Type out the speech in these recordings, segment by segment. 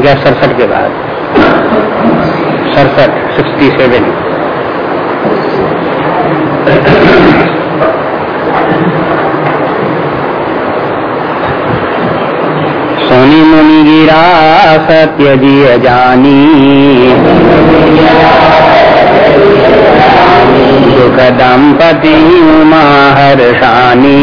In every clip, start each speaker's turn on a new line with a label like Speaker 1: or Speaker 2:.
Speaker 1: संख्या सड़सठ के बाद। सड़सठ, सिक्सटी सेवन। सोनी मुनि गिरा, सत्य जिय जानी। सुख दंपति उमा हर्षानी।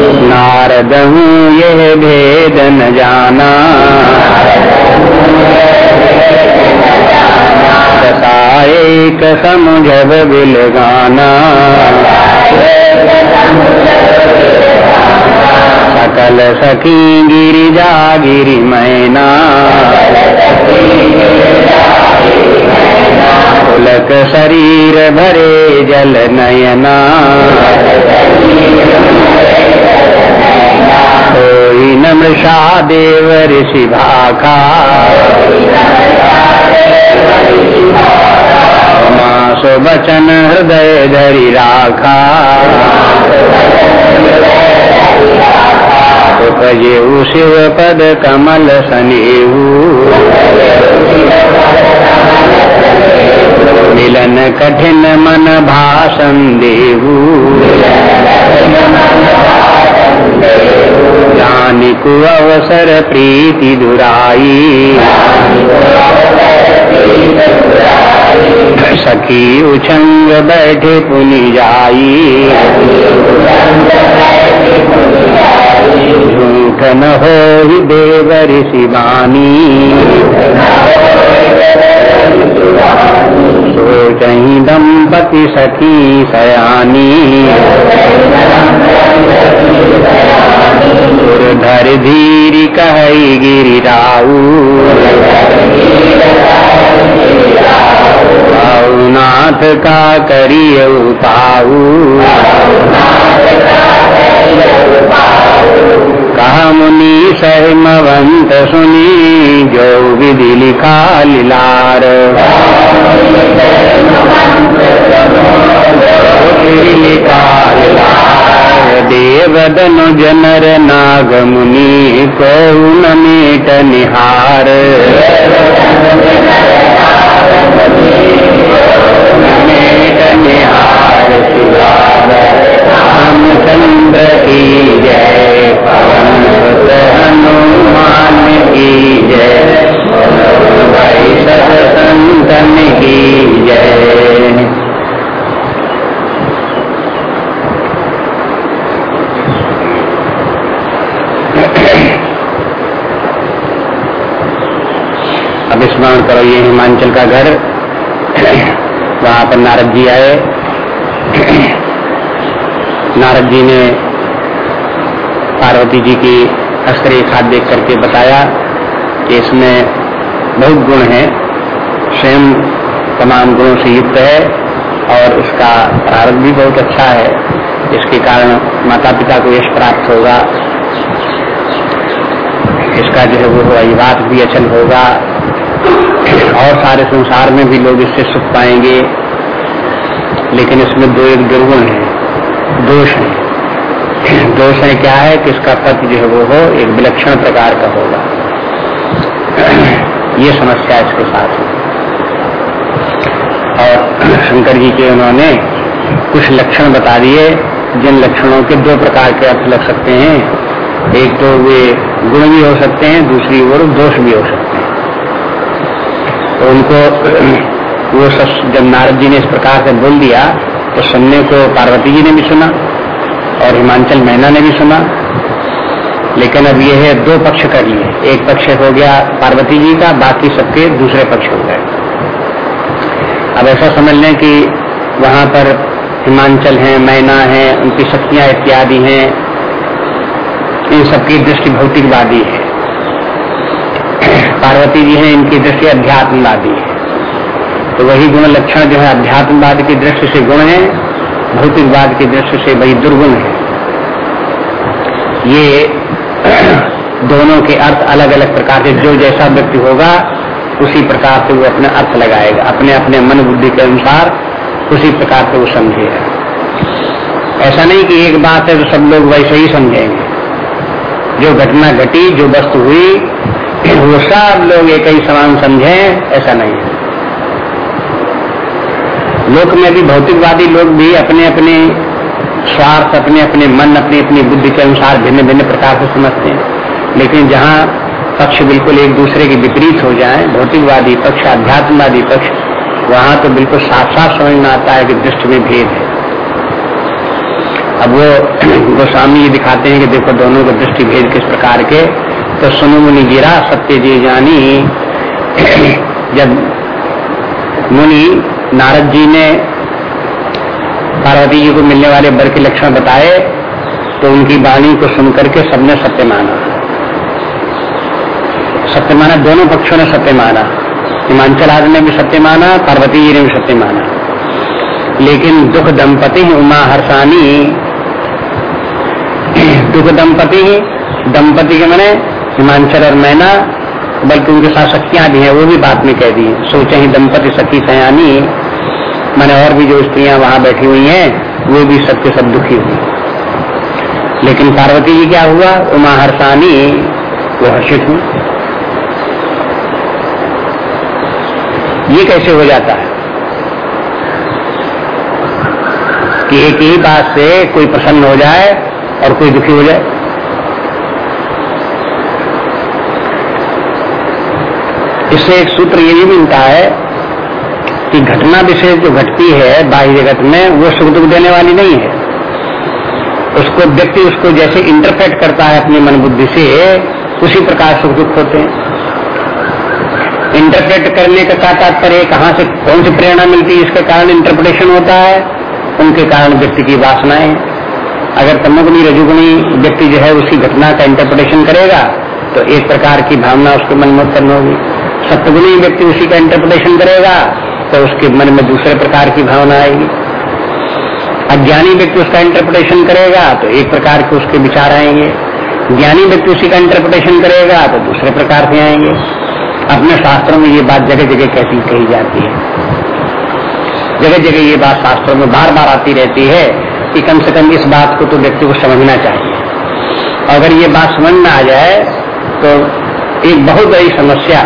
Speaker 1: नारद हूँ यह भेद न जाना। एक समुझब बिल गाना। सकल सखी गिरिजा गिरि मैना। पुलक शरीर भरे जल नयना। नमृषा देव ऋषि भाखा मासो बचन हृदय धरि राखा उपजेऊ शिव पद कमल सनेऊ मिलन कठिन मन भाषण देऊ अवसर प्रीति दुराई। सखी उछंग बैठे पुनि जाई। झूठ न हो देवर शिवानी सोचही दंपति सखी सयानी। धर धीरी कह गिरिराऊ। नाथ का करिय पाऊ कहा मुनि सहमवंत सुनी जो विधि लिखा लिलार। देवदनु जनर नाग मुनि को मीट निहार निहार। रामचंद्र की जय पवन हनुमान की जय भाई संतन की जय अब स्मरण करो, ये हिमांचल का घर। वहाँ पर नारद जी आए। नारद जी ने पार्वती जी की हस्तरेखा देख करके बताया कि इसमें बहुत गुण है, स्वयं तमाम गुणों से युक्त है और इसका प्रारंभ भी बहुत अच्छा है। इसके कारण माता पिता को यश प्राप्त होगा। इसका जो है वो अभिवाद भी अचल होगा। और सारे संसार में भी लोग इससे सुख पाएँगे। लेकिन इसमें दो एक दुर्गुण है, दोष है। दोष है क्या है कि इसका पति जो है वो हो, एक विलक्षण प्रकार का होगा। ये समस्या इसके साथ है। और शंकर जी के उन्होंने कुछ लक्षण बता दिए, जिन लक्षणों के दो प्रकार के अर्थ लग सकते हैं। एक तो वे गुण भी हो सकते हैं, दूसरी ओर दोष भी हो सकते हैं। तो उनको वो सब जब नारद जी ने इस प्रकार से बोल दिया तो सुनने को पार्वती जी ने भी सुना और हिमांचल मैना ने भी सुना। लेकिन अब ये है, दो पक्ष कर लिए। एक पक्ष हो गया पार्वती जी का, बाकी सबके दूसरे पक्ष हो गए। अब ऐसा समझ लें कि वहाँ पर हिमांचल है, मैना है, उनकी शक्तियाँ इत्यादि हैं, इन सबकी दृष्टि भौतिकवादी है। पार्वती जी हैं, इनकी दृष्टि अध्यात्मवादी है। तो वही गुण लक्षण जो है अध्यात्मवाद की दृष्टि से गुण है, भौतिकवाद की दृष्टि से वही दुर्गुण है। ये दोनों के अर्थ अलग अलग प्रकार से, जो जैसा व्यक्ति होगा, उसी प्रकार से वो अपने अर्थ लगाएगा। अपने अपने मन बुद्धि के अनुसार उसी प्रकार से वो समझेगा। ऐसा नहीं कि एक बात है तो सब लोग वैसे ही समझेंगे। जो घटना घटी, जो वस्तु हुई, वो सब लोग एक ही समान समझे, ऐसा नहीं है। लोक में भी भौतिकवादी लोग भी अपने अपने स्वार्थ अपने अपने मन अपनी अपनी बुद्धि के अनुसार भिन्न भिन्न प्रकार से समझते हैं। लेकिन जहाँ पक्ष बिल्कुल एक दूसरे के विपरीत हो जाए, भौतिकवादी पक्ष अध्यात्मवादी पक्ष, वहाँ तो बिल्कुल साफ़ साफ़ समझ में आता है कि दृष्टि में भेद है। अब वो गोस्वामी ये दिखाते हैं कि देखो दोनों के दृष्टि भेद किस प्रकार के। तो सुनो मुनि गिरा, सत्य जी जानी। जब मुनि नारद जी ने पार्वती जी को मिलने वाले बर के लक्षण बताए तो उनकी वाणी को सुनकर के सबने सत्य माना। सत्य माना, दोनों पक्षों ने सत्य माना। हिमांचल आदि ने भी सत्य माना, पार्वती जी ने भी सत्य माना। लेकिन दुख दंपति उमा हर्षानी दुख दंपति दंपति के मैंने हिमांचल और मैना, बल्कि उनके साथ शक्तियाँ भी हैं, वो भी बात में कह दी सोचे ही दंपति सखी सयानी मैंने और भी जो स्त्रियाँ वहाँ बैठी हुई हैं, वो भी सबके सब दुखी हुई। लेकिन पार्वती जी क्या हुआ? उमा हर्षानी वो हर्षित हुई। ये कैसे हो जाता है? कि एक ही बात से कोई प्रसन्न हो जाए और कोई दुखी हो जाए। इससे एक सूत्र ये भी मिलता है कि घटना विशेष जो घटती है, बाह्य जगत में, वो सुख दुख देने वाली नहीं है। उसको व्यक्ति उसको जैसे इंटरप्रेट करता है अपनी मन बुद्धि से, उसी प्रकार सुख दुख होते हैं। इंटरप्रेट करने का क्या तात्पर्य? कहाँ से कौन सी प्रेरणा मिलती है? इसके कारण इंटरप्रिटेशन होता है। उनके कारण व्यक्ति की वासनाएँ। अगर तमोगुणी रजुगुणी व्यक्ति जो है, उसी घटना का इंटरप्रिटेशन करेगा तो एक प्रकार की भावना उसके मन में उत्पन्न होगी। सत्गुणी व्यक्ति उसी का इंटरप्रिटेशन करेगा तो उसके मन में दूसरे प्रकार की भावना आएगी। अज्ञानी व्यक्ति उसका इंटरप्रिटेशन करेगा तो एक प्रकार के उसके विचार आएँगे। ज्ञानी व्यक्ति उसी का इंटरप्रिटेशन करेगा तो दूसरे प्रकार से आएँगे। अपने शास्त्रों में ये बात जगह जगह कैसी कही जाती है। जगह जगह ये बात शास्त्रों में बार बार आती रहती है कि कम से कम इस बात को तो व्यक्ति को समझना चाहिए। अगर ये बात समझ में आ जाए तो एक बहुत बड़ी समस्या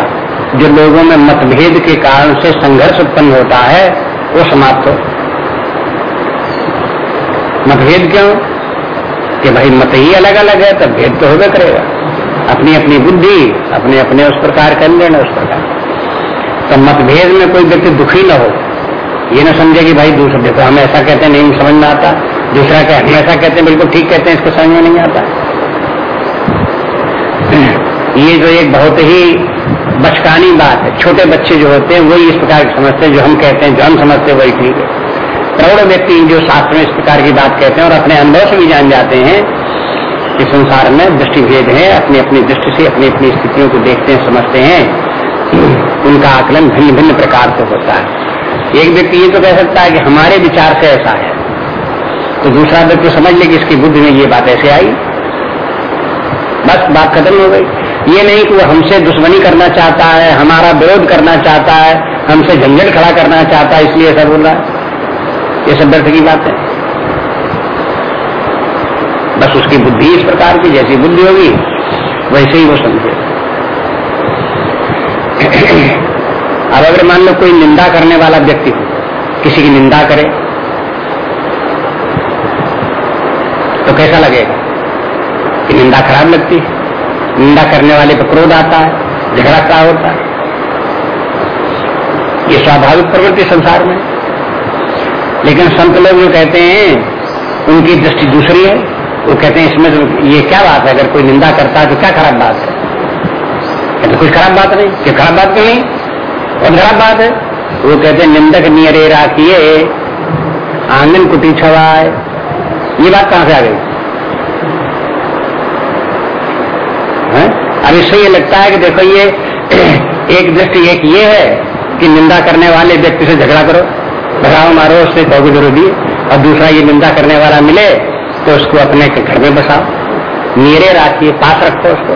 Speaker 1: जो लोगों में मतभेद के कारण से संघर्ष उत्पन्न होता है, वो समाप्त हो। मतभेद क्यों? कि भाई मत ही अलग अलग है, तब भेद तो होगा करेगा। अपनी अपनी बुद्धि अपने अपने उस प्रकार कर लेना उस प्रकार। तो मतभेद में कोई व्यक्ति दुखी न हो। ये ना समझे कि भाई दूसरे, देखो हम ऐसा कहते हैं, नहीं समझ में आता। दूसरा कह, हम ऐसा कहते हैं, बिल्कुल ठीक कहते हैं, इसको समझ में नहीं आता। ये जो एक बहुत ही बचकानी बात है। छोटे बच्चे जो होते हैं, वही इस प्रकार की समझते हैं जो हम कहते हैं, जो हम समझते हैं, वही ठीक है। प्रौढ़ व्यक्ति जो शास्त्र में इस प्रकार की बात कहते हैं और अपने अनुभव से भी जान जाते हैं कि संसार में दृष्टि भेद है अपनी अपनी दृष्टि से अपनी अपनी स्थितियों को देखते हैं, समझते हैं, उनका आकलन भिन्न भिन्न प्रकार से होता है। एक व्यक्ति ये तो कह सकता है कि हमारे विचार से ऐसा है तो दूसरा व्यक्ति समझ ले कि इसकी बुद्धि में ये बात ऐसे आई। बस बात खत्म हो गई। ये नहीं कि वो हमसे दुश्मनी करना चाहता है, हमारा विरोध करना चाहता है, हमसे झंझट खड़ा करना चाहता है, इसलिए ऐसा बोल रहा है। ये सब व्यर्थ की बात है। बस उसकी बुद्धि इस प्रकार की, जैसी बुद्धि होगी, वैसे ही वो समझे। अब अगर मान लो कोई निंदा करने वाला व्यक्ति हो किसी की निंदा करे तो कैसा लगेगा कि निंदा खराब लगती है? निंदा करने वाले पर क्रोध आता है, झगड़ा क्या होता है? ये स्वाभाविक प्रवृत्ति संसार में लेकिन संत लोग जो कहते हैं, उनकी दृष्टि दूसरी है। वो कहते हैं, इसमें तो ये क्या बात है? अगर कोई निंदा करता है तो क्या खराब बात है? कहते कुछ खराब बात नहीं। क्या खराब बात क्यों नहीं? बहुत खराब बात है? वो कहते हैं, निंदक नियरे राखिए आँगन कुटी छवाए। ये बात कहाँ से आ गई है? अब इससे ये लगता है कि देखो ये एक दृष्टि एक ये है कि निंदा करने वाले व्यक्ति से झगड़ा करो, भगाओ, मारो, उससे कहोगे ज़रूरी और दूसरा ये निंदा करने वाला मिले तो उसको अपने घर में बसाओ। मेरे राखिए पास रखो उसको।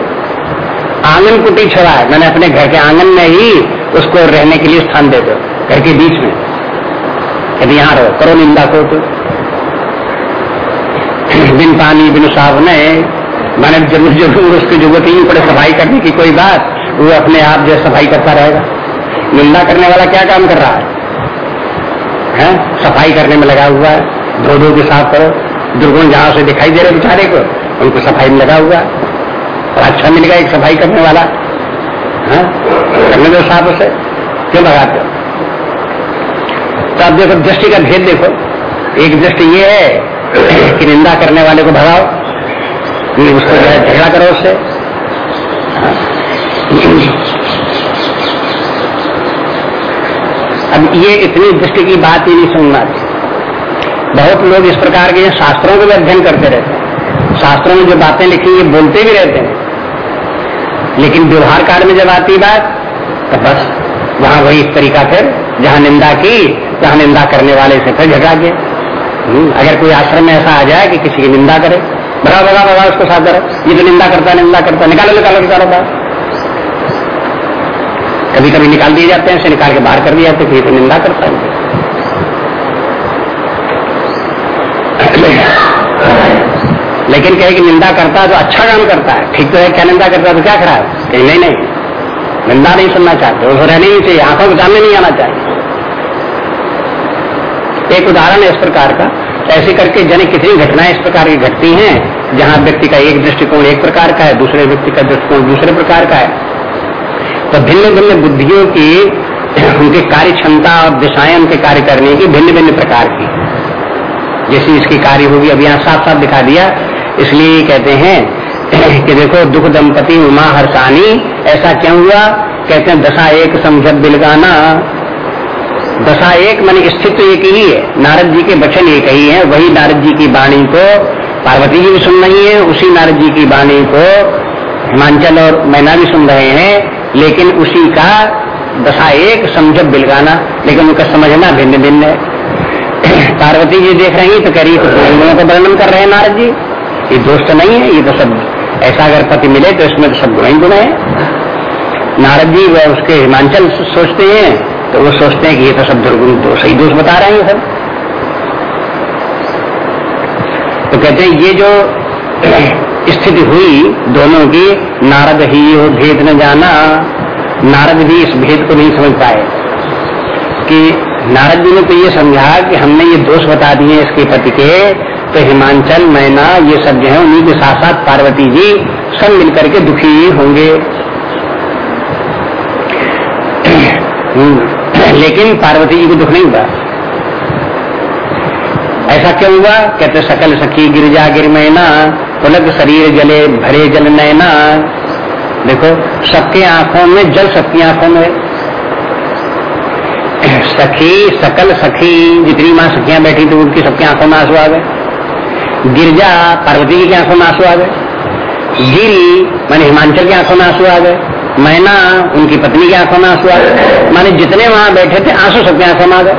Speaker 1: आँगन कुटी छड़ा है, मैंने अपने घर के आँगन में ही उसको रहने के लिए स्थान दे दो घर के बीच में। यदि यहाँ रहो, करो निंदा को तो। बिन पानी, बिन साबने मैंने ज़रूर ज़रूर उसकी ज़रूरत ही पड़े सफ़ाई करने की कोई बात, वो अपने आप जो सफ़ाई करता रहेगा। निंदा करने वाला क्या काम कर रहा है? हैं? सफ़ाई करने में लगा हुआ है धो धो के साफ़ करो। दुर्गुण जहाँ से दिखाई दे रहे बेचारे को, उनको सफ़ाई में लगा हुआ और अच्छा मिलेगा एक सफ़ाई करने वाला। है? करने दो साफ़ उसे। क्यों लगाते हो? तो आप देखो, दृष्टि का भेद देखो। एक दृष्टि ये है कि निंदा करने वाले को भगाओ। कि उसको जो है झगड़ा करो उससे। अब ये इतनी दृष्टि की बात ही नहीं सुनना। थी बहुत लोग इस प्रकार के शास्त्रों को भी अध्ययन करते रहते हैं। शास्त्रों में जो बातें लिखी ये बोलते भी रहते हैं। लेकिन व्यवहार काल में जब आती बात तो बस वहाँ वही इस तरीका फिर जहाँ निंदा की जहाँ निंदा करने वाले से फिर झगड़ा के हम्म, अगर कोई आश्रम में ऐसा आ जाए कि किसी की निंदा करे बड़ा बड़ा बड़ा उसको साथ करे। ये तो निंदा करता है, निंदा करता निकालो निकालो निकालो बात कभी कभी निकाल दिए जाते हैं इसे निकाल के बाहर कर दिया जाते हैं तो निंदा करता है। लेकिन कहे कि निंदा करता है तो अच्छा काम करता है। ठीक तो है, क्या निंदा करता है तो क्या खराब? कहीं, नहीं नहीं, निंदा नहीं सुनना चाहते। वो रहने नहीं चाहिए आँखों के सामने नहीं आना चाहिए एक उदाहरण है इस प्रकार का। ऐसे करके जन कितनी घटनाएँ इस प्रकार की घटती हैं, जहाँ व्यक्ति का एक दृष्टिकोण एक प्रकार का है, दूसरे व्यक्ति का दृष्टिकोण दूसरे प्रकार का है। तो भिन्न भिन्न बुद्धियों की, उनकी कार्य क्षमता और दिशाएँ उनके कार्य करने की भिन्न भिन्न प्रकार की। जैसी इसकी कार्य होगी, अब यहाँ साफ़ साफ़ दिखा दिया। इसलिए कहते हैं कि देखो, दुख दंपति उमा हर्षानी, ऐसा क्यों हुआ? कहते हैं, दशा एक समझ बिलगाना। दशा एक मन स्थित एक ही है। नारद जी के वचन एक ही है। वही नारद जी की वाणी को पार्वती जी भी सुन रही है, उसी नारद जी की वाणी को हिमांचल और मैना भी सुन रहे हैं, लेकिन उसी का दशा एक समझ बिलगाना, लेकिन उनका समझना भिन्न भिन्न है। पार्वती जी देख रही तो कह रही तो गुणों का वर्णन कर रहे हैं नारद जी। ये दोष तो नहीं है, ये तो सब ऐसा अगर पति मिले तो इसमें तो सब गुण ही गुण है। नारद जी वह उसके हिमांचल सोचते हैं तो वो सोचते हैं कि ये तो सब दुर्गुण तो सही दोष बता रहे हैं सब। तो कहते हैं, ये जो स्थिति हुई दोनों की, नारद ही हो भेद न जाना, नारद भी इस भेद को नहीं समझ पाए। कि नारद जी ने तो ये समझा कि हमने ये दोष बता दिए इसके पति के तो हिमांचल, मैना, ये सब जो है उन्हीं के साथ साथ पार्वती जी सब मिलकर के दुखी होंगे। लेकिन पार्वती जी को दुख नहीं हुआ। ऐसा क्यों हुआ? कहते, सकल सखी गिरजा गिर मैना, पुलक शरीर जले भरे जल नैना। देखो, सबके आँखों में जल सबकी आँखों में। सखी, सकल सखी, जितनी माँ सखियाँ बैठी थी, उनकी सबकी आँखों में आँसू आ गए। गिरजा पार्वती जी की आँखों में आँसू आ गए। गिरी, माने हिमांचल की आँखों में आँसू आ गए। मैना उनकी पत्नी की आँखों में आँसू आ गए। माने जितने वहाँ बैठे थे, आँसू सबके आँखों में आ गए।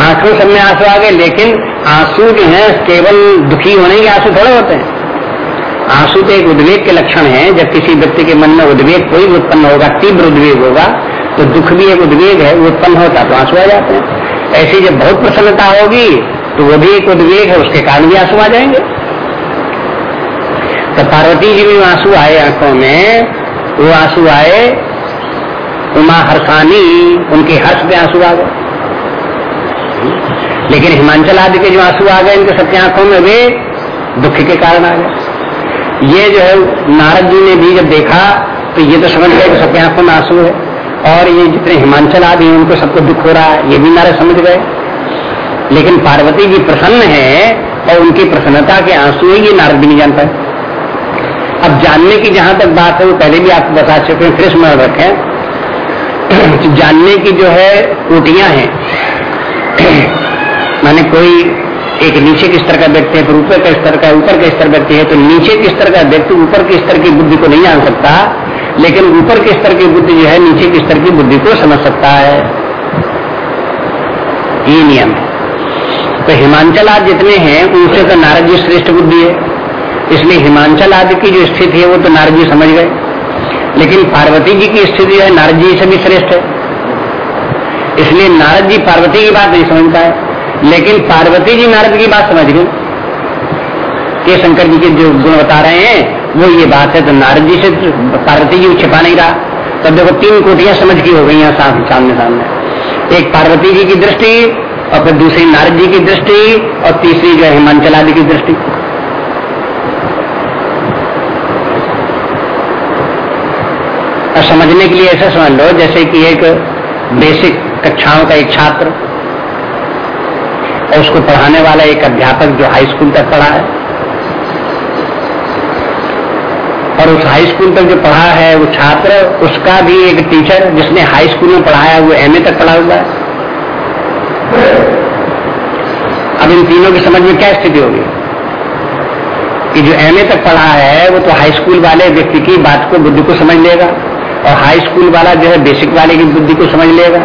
Speaker 1: आँखों सब में आँसू आ गए, लेकिन आँसू जो है, केवल दुखी होने के आँसू थोड़े होते हैं। आँसू तो एक उद्वेग के लक्षण है। जब किसी व्यक्ति के मन में उद्वेग, कोई उत्पन्न होगा, तीव्र उद्वेग होगा तो दुख भी एक उद्वेग है उत्पन्न होता तो आँसू आ जाते हैं। ऐसी जब बहुत प्रसन्नता होगी तो वो भी एक उद्वेग है, उसके कारण भी आँसू आ जाएँगे। तो पार्वती जी भी आँसू आए आँखों में, वो आँसू आए उमा हर्षानी उनके हर्ष पे आँसू आ गए। लेकिन हिमांचल आदि के जो आँसू आ गए, इनके सबके आँखों में वे दुख के कारण आ गए। ये जो है, नारद जी ने भी जब देखा तो ये तो समझ गए कि आँखों में आँसू है। और ये जितने हिमांचल आदि हैं, उनको सबको दुख हो रहा है, ये भी नारद समझ गए। लेकिन पार्वती जी प्रसन्न है, और उनकी प्रसन्नता के आँसू है ये नारद भी नहीं जान पाए। अब जानने की जहाँ तक बात है, वो पहले भी आपको बता चुके हैं, फिर स्मरण रखें। जानने की जो है कोटियाँ हैं। माने कोई एक नीचे के स्तर का व्यक्ति है, फिर ऊपर का स्तर का, ऊपर का स्तर व्यक्ति है तो नीचे के स्तर का व्यक्ति ऊपर के स्तर की बुद्धि को नहीं जान सकता, लेकिन ऊपर के स्तर की बुद्धि जो है, नीचे के स्तर की बुद्धि को समझ सकता है। ये नियम है। तो हिमांचल आज जितने हैं, उनसे तो नारद जी श्रेष्ठ बुद्धि है। इसलिए हिमांचल आदि की जो स्थिति है, वो तो नारद जी समझ गए। लेकिन पार्वती जी की स्थिति है, नारद जी से भी श्रेष्ठ है। इसलिए नारद जी पार्वती की बात नहीं समझ पाए लेकिन पार्वती जी नारद की बात समझ गई के शंकर जी के जो गुण बता रहे हैं, वो ये बात है तो नारद जी से पार्वती जी छिपा नहीं रहा। तब तो देखो, तीन कोटियाँ समझ की हो गई यहाँ सामने सामने एक पार्वती जी की दृष्टि, और फिर दूसरी नारद जी की दृष्टि, और तीसरी जो है हिमांचल आदि की दृष्टि। और समझने के लिए ऐसा समझ लो, जैसे कि एक बेसिक कक्षाओं का एक छात्र और उसको पढ़ाने वाला एक अध्यापक जो हाई स्कूल तक पढ़ा है। और उस हाई स्कूल तक जो पढ़ा है वो छात्र, उसका भी एक टीचर जिसने हाई स्कूल में पढ़ाया, वो एमए तक पढ़ा हुआ है। अब इन तीनों की समझ में क्या स्थिति होगी? कि जो एमए तक पढ़ा है, वो तो हाई स्कूल वाले व्यक्ति की बात को बुद्धि को समझ लेगा। और हाई स्कूल वाला जो है बेसिक वाले की बुद्धि को समझ लेगा।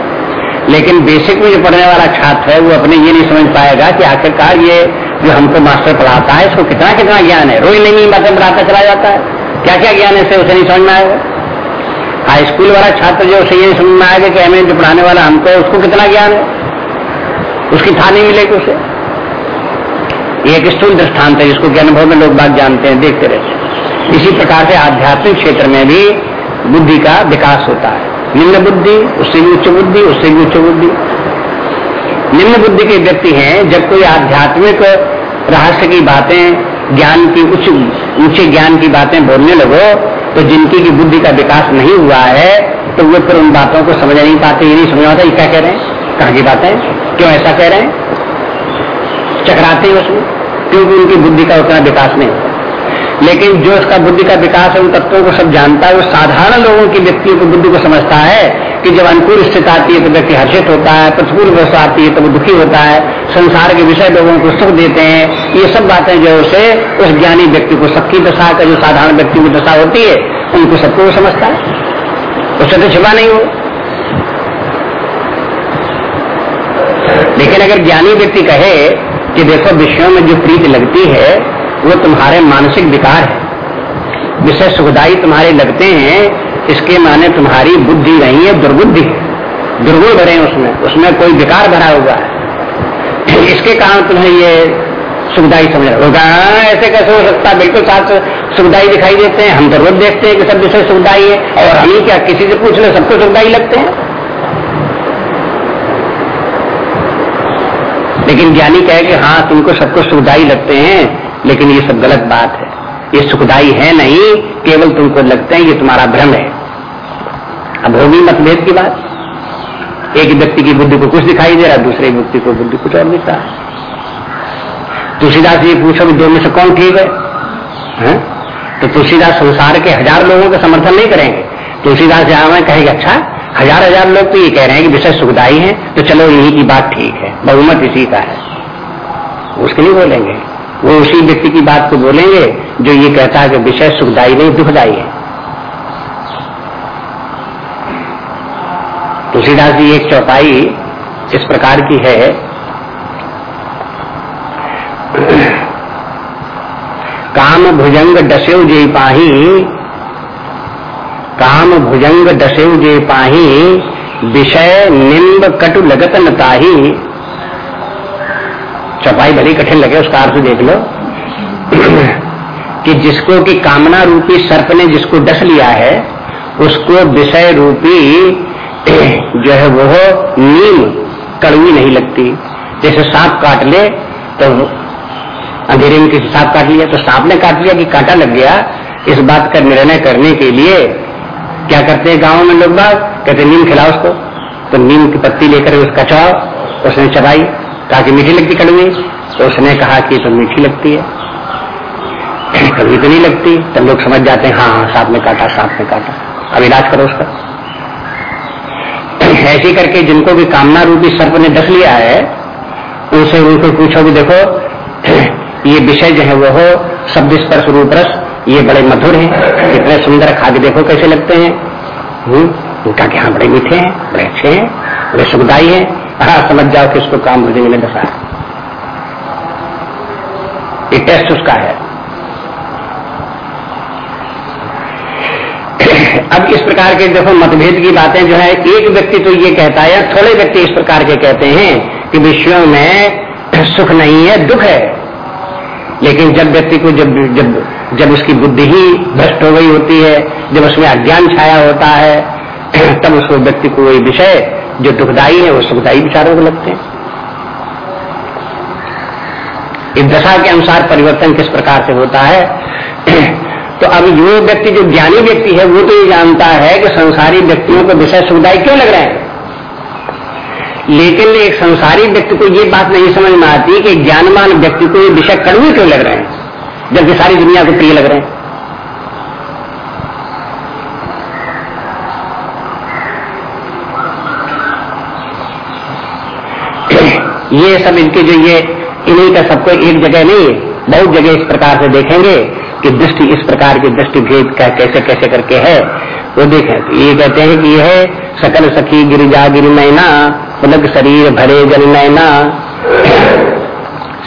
Speaker 1: लेकिन बेसिक में जो पढ़ने वाला छात्र है, वो अपने ये नहीं समझ पाएगा कि आखिरकार ये जो हमको मास्टर पढ़ाता है, इसको कितना कितना ज्ञान है। रोज नई नई बातें पढ़ाता चला जाता है। क्या क्या ज्ञान है उसे नहीं समझ में आएगा। हाई स्कूल वाला छात्र जो उसे ये समझ में आएगा कि हमें जो पढ़ाने वाला हमको उसको कितना ज्ञान है? उसकी था नहीं मिलेगी उसे। एक स्थूल दृष्टांत है जिसको ज्ञान भव में लोग बात जानते हैं, देखते रहते इसी प्रकार से आध्यात्मिक क्षेत्र में भी बुद्धि का विकास होता है। निम्न बुद्धि, उससे भी उच्च बुद्धि, उससे भी उच्च बुद्धि। निम्न बुद्धि के व्यक्ति हैं, जब कोई आध्यात्मिक रहस्य की बातें, ज्ञान की उच्च, ऊँचे ज्ञान की बातें बोलने लगो तो जिनकी की बुद्धि का विकास नहीं हुआ है तो वो फिर उन बातों को समझ नहीं पाते, ये नहीं समझ आता ये क्या कह रहे हैं? कहा की बातें? क्यों ऐसा कह रहे हैं? चकराते हैं उसमें, क्योंकि उनकी बुद्धि का उतना विकास नहीं होता। लेकिन जो उसका बुद्धि का विकास है, उन तत्वों को सब जानता है, वो साधारण लोगों की व्यक्तियों को बुद्धि को समझता है कि जब अनुकूल स्थिति आती है तो व्यक्ति हर्षित होता है, प्रतिकूल व्यवस्था आती है तो वो दुखी होता है, संसार के विषय लोगों को सुख देते हैं, ये सब बातें जो उसे उस ज्ञानी व्यक्ति को, सबकी दशा का जो साधारण व्यक्ति की दशा होती है, उनको सबको वो समझता है। उससे तो छिपा नहीं हो लेकिन अगर ज्ञानी व्यक्ति कहे कि देखो, विषयों में जो प्रीति लगती है वो तुम्हारे मानसिक विकार है। विषय सुखदाई तुम्हारे लगते हैं, इसके माने तुम्हारी बुद्धि नहीं है, दुर्बुद्धि दुर्गुण भरे हैं उसमें उसमें कोई विकार भरा हुआ है। इसके कारण तुम्हें ये सुखदाई समझ होगा ऐसे कैसे हो सकता बिल्कुल साथ सुखदाई दिखाई देते हैं। हम तो रोज देखते हैं कि सब विषय सुखदाई है, और हम ही क्या किसी से पूछ ले, सबको सुखदाई लगते हैं? लेकिन ज्ञानी कहे कि हाँ तुमको सबको सुखदाई लगते हैं लेकिन ये सब गलत बात है। ये सुखदाई है नहीं केवल तुमको लगते हैं ये तुम्हारा भ्रम है। अब होगी मतभेद की बात। एक व्यक्ति की बुद्धि को कुछ दिखाई दे रहा दूसरे व्यक्ति को बुद्धि कुछ और दिख रहा है। तुलसीदास जी पूछो कि दो में से कौन ठीक है, है? तो तुलसीदास संसार के हज़ार लोगों का समर्थन नहीं करेंगे। तुलसीदास जहाँ कहेंगे अच्छा हज़ार हज़ार लोग तो ये कह रहे हैं कि विषय सुखदाई है तो चलो यही की बात ठीक है बहुमत इसी का है। उसके लिए बोलेंगे। वो उसी व्यक्ति की बात को बोलेंगे जो ये कहता है कि विषय सुखदायी नहीं दुखदायी है। तुलसीदास जी, एक चौपाई इस प्रकार की है। काम भुजंग डसेव जे पाही, काम भुजंग डसेव जे पाही, विषय निम्ब कटु लगत नताही चपाई भली कठिन लगे, उसका अर्थ देख लो। कि जिसको कि कामना रूपी सर्प ने जिसको डस लिया है, उसको विषय रूपी जो है वो नीम कड़वी नहीं लगती। जैसे सांप काट ले तो अंधेरे में किसी सांप काट लिया तो सांप ने काट लिया कि कांटा लग गया। इस बात का निर्णय करने के लिए क्या करते हैं गाँव में लोग बाग? कहते नीम खिलाओ उसको। तो नीम की पत्ती लेकर उसका चढ़ाओ उसने चबाई। कहा कि मीठी लगती कड़वी। तो उसने कहा कि तो मीठी लगती है। कड़वी तो नहीं लगती तब लोग समझ जाते हैं हाँ हाँ सांप में काटा सांप में काटा। अब इलाज करो उसका। ऐसे करके जिनको भी कामना रूपी सर्प ने डस लिया है उनसे उनको पूछो कि देखो ये विषय जो है वो हो शब्द स्पर्श रूप रस ये बड़े मधुर हैं कितने सुंदर खा के देखो कैसे लगते हैं? हम्म, उनका क्या हाँ बड़े मीठे हैं बड़े अच्छे हैं बड़े सुखदायी हैं। हाँ समझ जाओ कि उसको काम भुजंग दशा है ये टेस्ट उसका है। अब इस प्रकार के देखो, मतभेद की बातें जो है, एक व्यक्ति तो ये कहता है, थोड़े व्यक्ति इस प्रकार के कहते हैं कि विश्व में सुख नहीं है, दुख है। लेकिन जब व्यक्ति को जब जब जब उसकी बुद्धि ही भ्रष्ट हो गई होती है, जब उसमें अज्ञान छाया होता है, तब उसको व्यक्ति को वही विषय जो दुखदाई है, वो सुखदाई विचारों को लगते हैं। इस दशा के अनुसार परिवर्तन किस प्रकार से होता है? तो अब ये व्यक्ति, जो ज्ञानी व्यक्ति है, वो तो ये जानता है कि संसारी व्यक्तियों को विषय सुखदायी क्यों लग रहे हैं? लेकिन एक संसारी व्यक्ति को ये बात नहीं समझ में आती कि ज्ञानमान व्यक्ति को ये विषय कड़वे क्यों लग रहे हैं, जबकि सारी दुनिया को प्रिय लग रहे हैं। ये सब इनके जो ये, इन्हीं का सबको एक जगह नहीं बहुत जगह इस प्रकार से देखेंगे कि दृष्टि, इस प्रकार की दृष्टि भेद का, कैसे कैसे करके है। वो देखे तो ये कहते हैं कि यह सकल सखी गिरिजा गिरी नैना पुलक शरीर भरे जल नैना।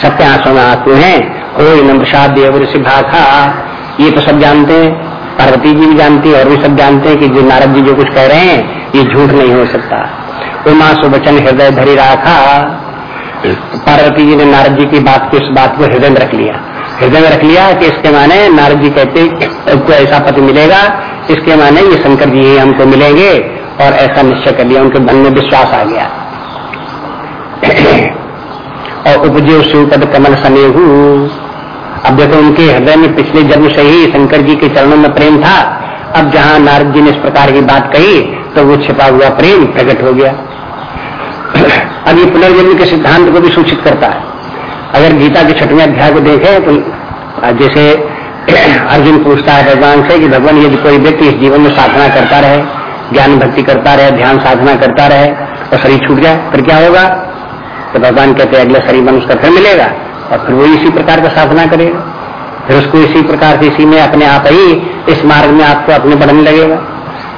Speaker 1: सत्य आँसू में आँसू है हो नमृषा देव ऋषि भाखा। ये तो सब जानते हैं, पार्वती जी भी जानती है, और भी सब जानते हैं कि जो नारद जी जो कुछ कह रहे हैं, ये झूठ नहीं हो सकता। उमा सुबचन हृदय धरी राखा। पार्वती जी ने नारद जी की बात को इस बात को हृदय में रख लिया। हृदय में रख लिया कि इसके माने नारद जी कहते को ऐसा पति मिलेगा, इसके माने ये शंकर जी ही हमको मिलेंगे और ऐसा निश्चय कर लिया, उनके मन में विश्वास आ गया। और उपजे शिवपद कमल सनेहू। अब देखो उनके हृदय में पिछले जन्म से ही शंकर जी के चरणों में प्रेम था। अब जहाँ नारद जी ने इस प्रकार की बात कही तो वो छिपा हुआ प्रेम प्रकट हो गया। अब ये पुनर्जन्म के सिद्धांत को भी सूचित करता है। अगर गीता के छठवें अध्याय को देखें तो जैसे अर्जुन पूछता है भगवान से कि भगवान, यदि कोई व्यक्ति इस जीवन में साधना करता रहे, ज्ञान भक्ति करता रहे, ध्यान साधना करता रहे, और शरीर छूट जाए फिर क्या होगा? तो भगवान कहते हैं, अगले शरीर मन उसका फिर मिलेगा, और फिर वो इसी प्रकार का साधना करेगा। फिर उसको इसी प्रकार से इसी में अपने आप ही, इस मार्ग में आपको अपने बढ़ने लगेगा।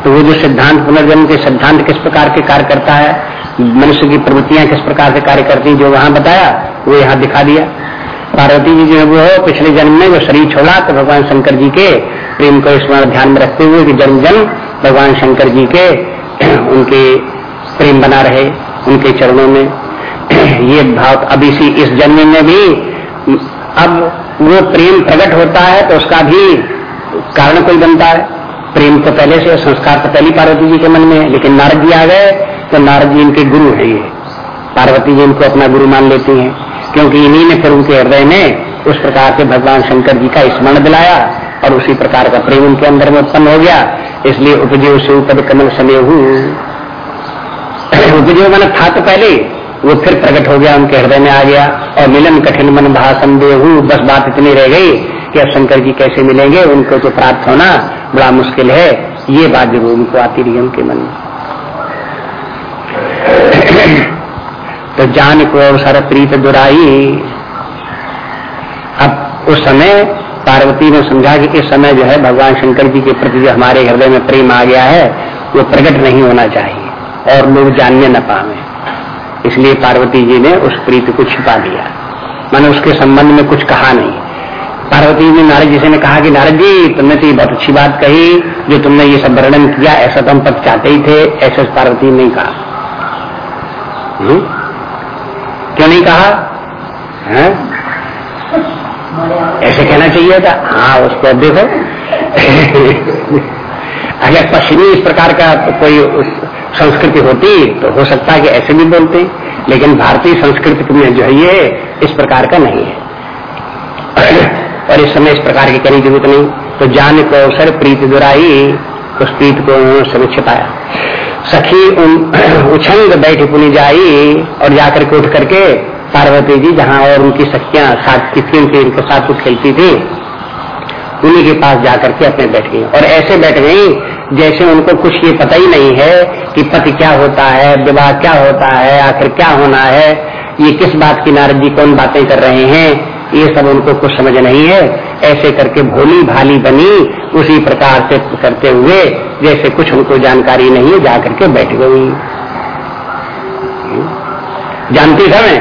Speaker 1: तो वो जो सिद्धांत, पुनर्जन्म के सिद्धांत किस प्रकार के कार्य करता है, मनुष्य की प्रवृत्तियाँ किस प्रकार से कार्य करती हैं, जो वहाँ बताया, वो यहाँ दिखा दिया। पार्वती जी जो है वो पिछले जन्म में जो शरीर छोड़ा तो भगवान शंकर जी के प्रेम को स्मरण ध्यान में रखते हुए कि जन्म जन्म भगवान शंकर जी के उनके प्रेम बना रहे, उनके चरणों में। ये भाव अब इसी इस जन्म में भी, अब वो प्रेम प्रकट होता है तो उसका भी कारण कोई बनता है। प्रेम तो पहले से, संस्कार तो पहली पार्वती जी के मन में लेकिन नारद जी आ गए तो नारद जी इनके गुरु है ये। पार्वती जी इनको अपना गुरु मान लेती हैं, क्योंकि इन्हीं ने फिर उनके हृदय में उस प्रकार से भगवान शंकर जी का स्मरण दिलाया, और उसी प्रकार का प्रेम उनके अंदर में उत्पन्न हो गया, इसलिए उपजे से उपद कमल समेहू उपजे मैंने था तो पहले, वो फिर प्रकट हो गया, उनके हृदय में आ गया, और मिलन कठिन मन भाषण देहू बस बात इतनी रह गई कि अब शंकर जी कैसे मिलेंगे, उनको तो प्राप्त होना बड़ा मुश्किल है। ये बात ज़रूर उनको आती रही उनके मन में। तो जान को अवसर प्रीत दुराई। अब उस समय पार्वती ने समझा कि इस समय जो है भगवान शंकर जी के प्रति जो हमारे हृदय में प्रेम आ गया है, वो प्रकट नहीं होना चाहिए और लोग जानने न पावे। इसलिए पार्वती जी ने उस प्रीति को छिपा दिया। मैंने उसके संबंध में कुछ कहा नहीं। पार्वती जी, नारद जी से ने कहा कि नारद जी, तुमने तो ये बहुत अच्छी बात कही जो तुमने ये सब वर्णन किया, ऐसा तो हम पद चाहते ही थे, ऐसे पार्वती ने कहा। हुँ? क्यों नहीं कहा? ऐसे कहना चाहिए था। हाँ उसको अब देखो। अगर पश्चिमी इस प्रकार का कोई संस्कृति होती तो हो सकता है कि ऐसे भी बोलते। लेकिन भारतीय संस्कृति में जो है ये इस प्रकार का नहीं है। और इस समय इस प्रकार की करने ज़रूरत नहीं। तो जान को अवसर, प्रीत दुराई, उस प्रीत को उन्होंने समय छिपाया। सखी उछंग बैठ पुनी जाई और जाकर के उठ करके पार्वती जी, जहाँ और उनकी सखियाँ, साथ तिथियों के उनके साथ खेलती थी, उन्हीं के पास जाकर के अपने बैठ गई। और ऐसे बैठ गई, जैसे उनको कुछ ये पता ही नहीं है कि पति क्या होता है, विवाह क्या होता है, आखिर क्या होना है, ये किस बात की नारद जी कौन बातें कर रहे हैं ये सब उनको कुछ समझ नहीं है। ऐसे करके भोली भाली बनी उसी प्रकार से करते हुए जैसे कुछ उनको जानकारी नहीं है, जाकर के बैठ गई। जानती था मैं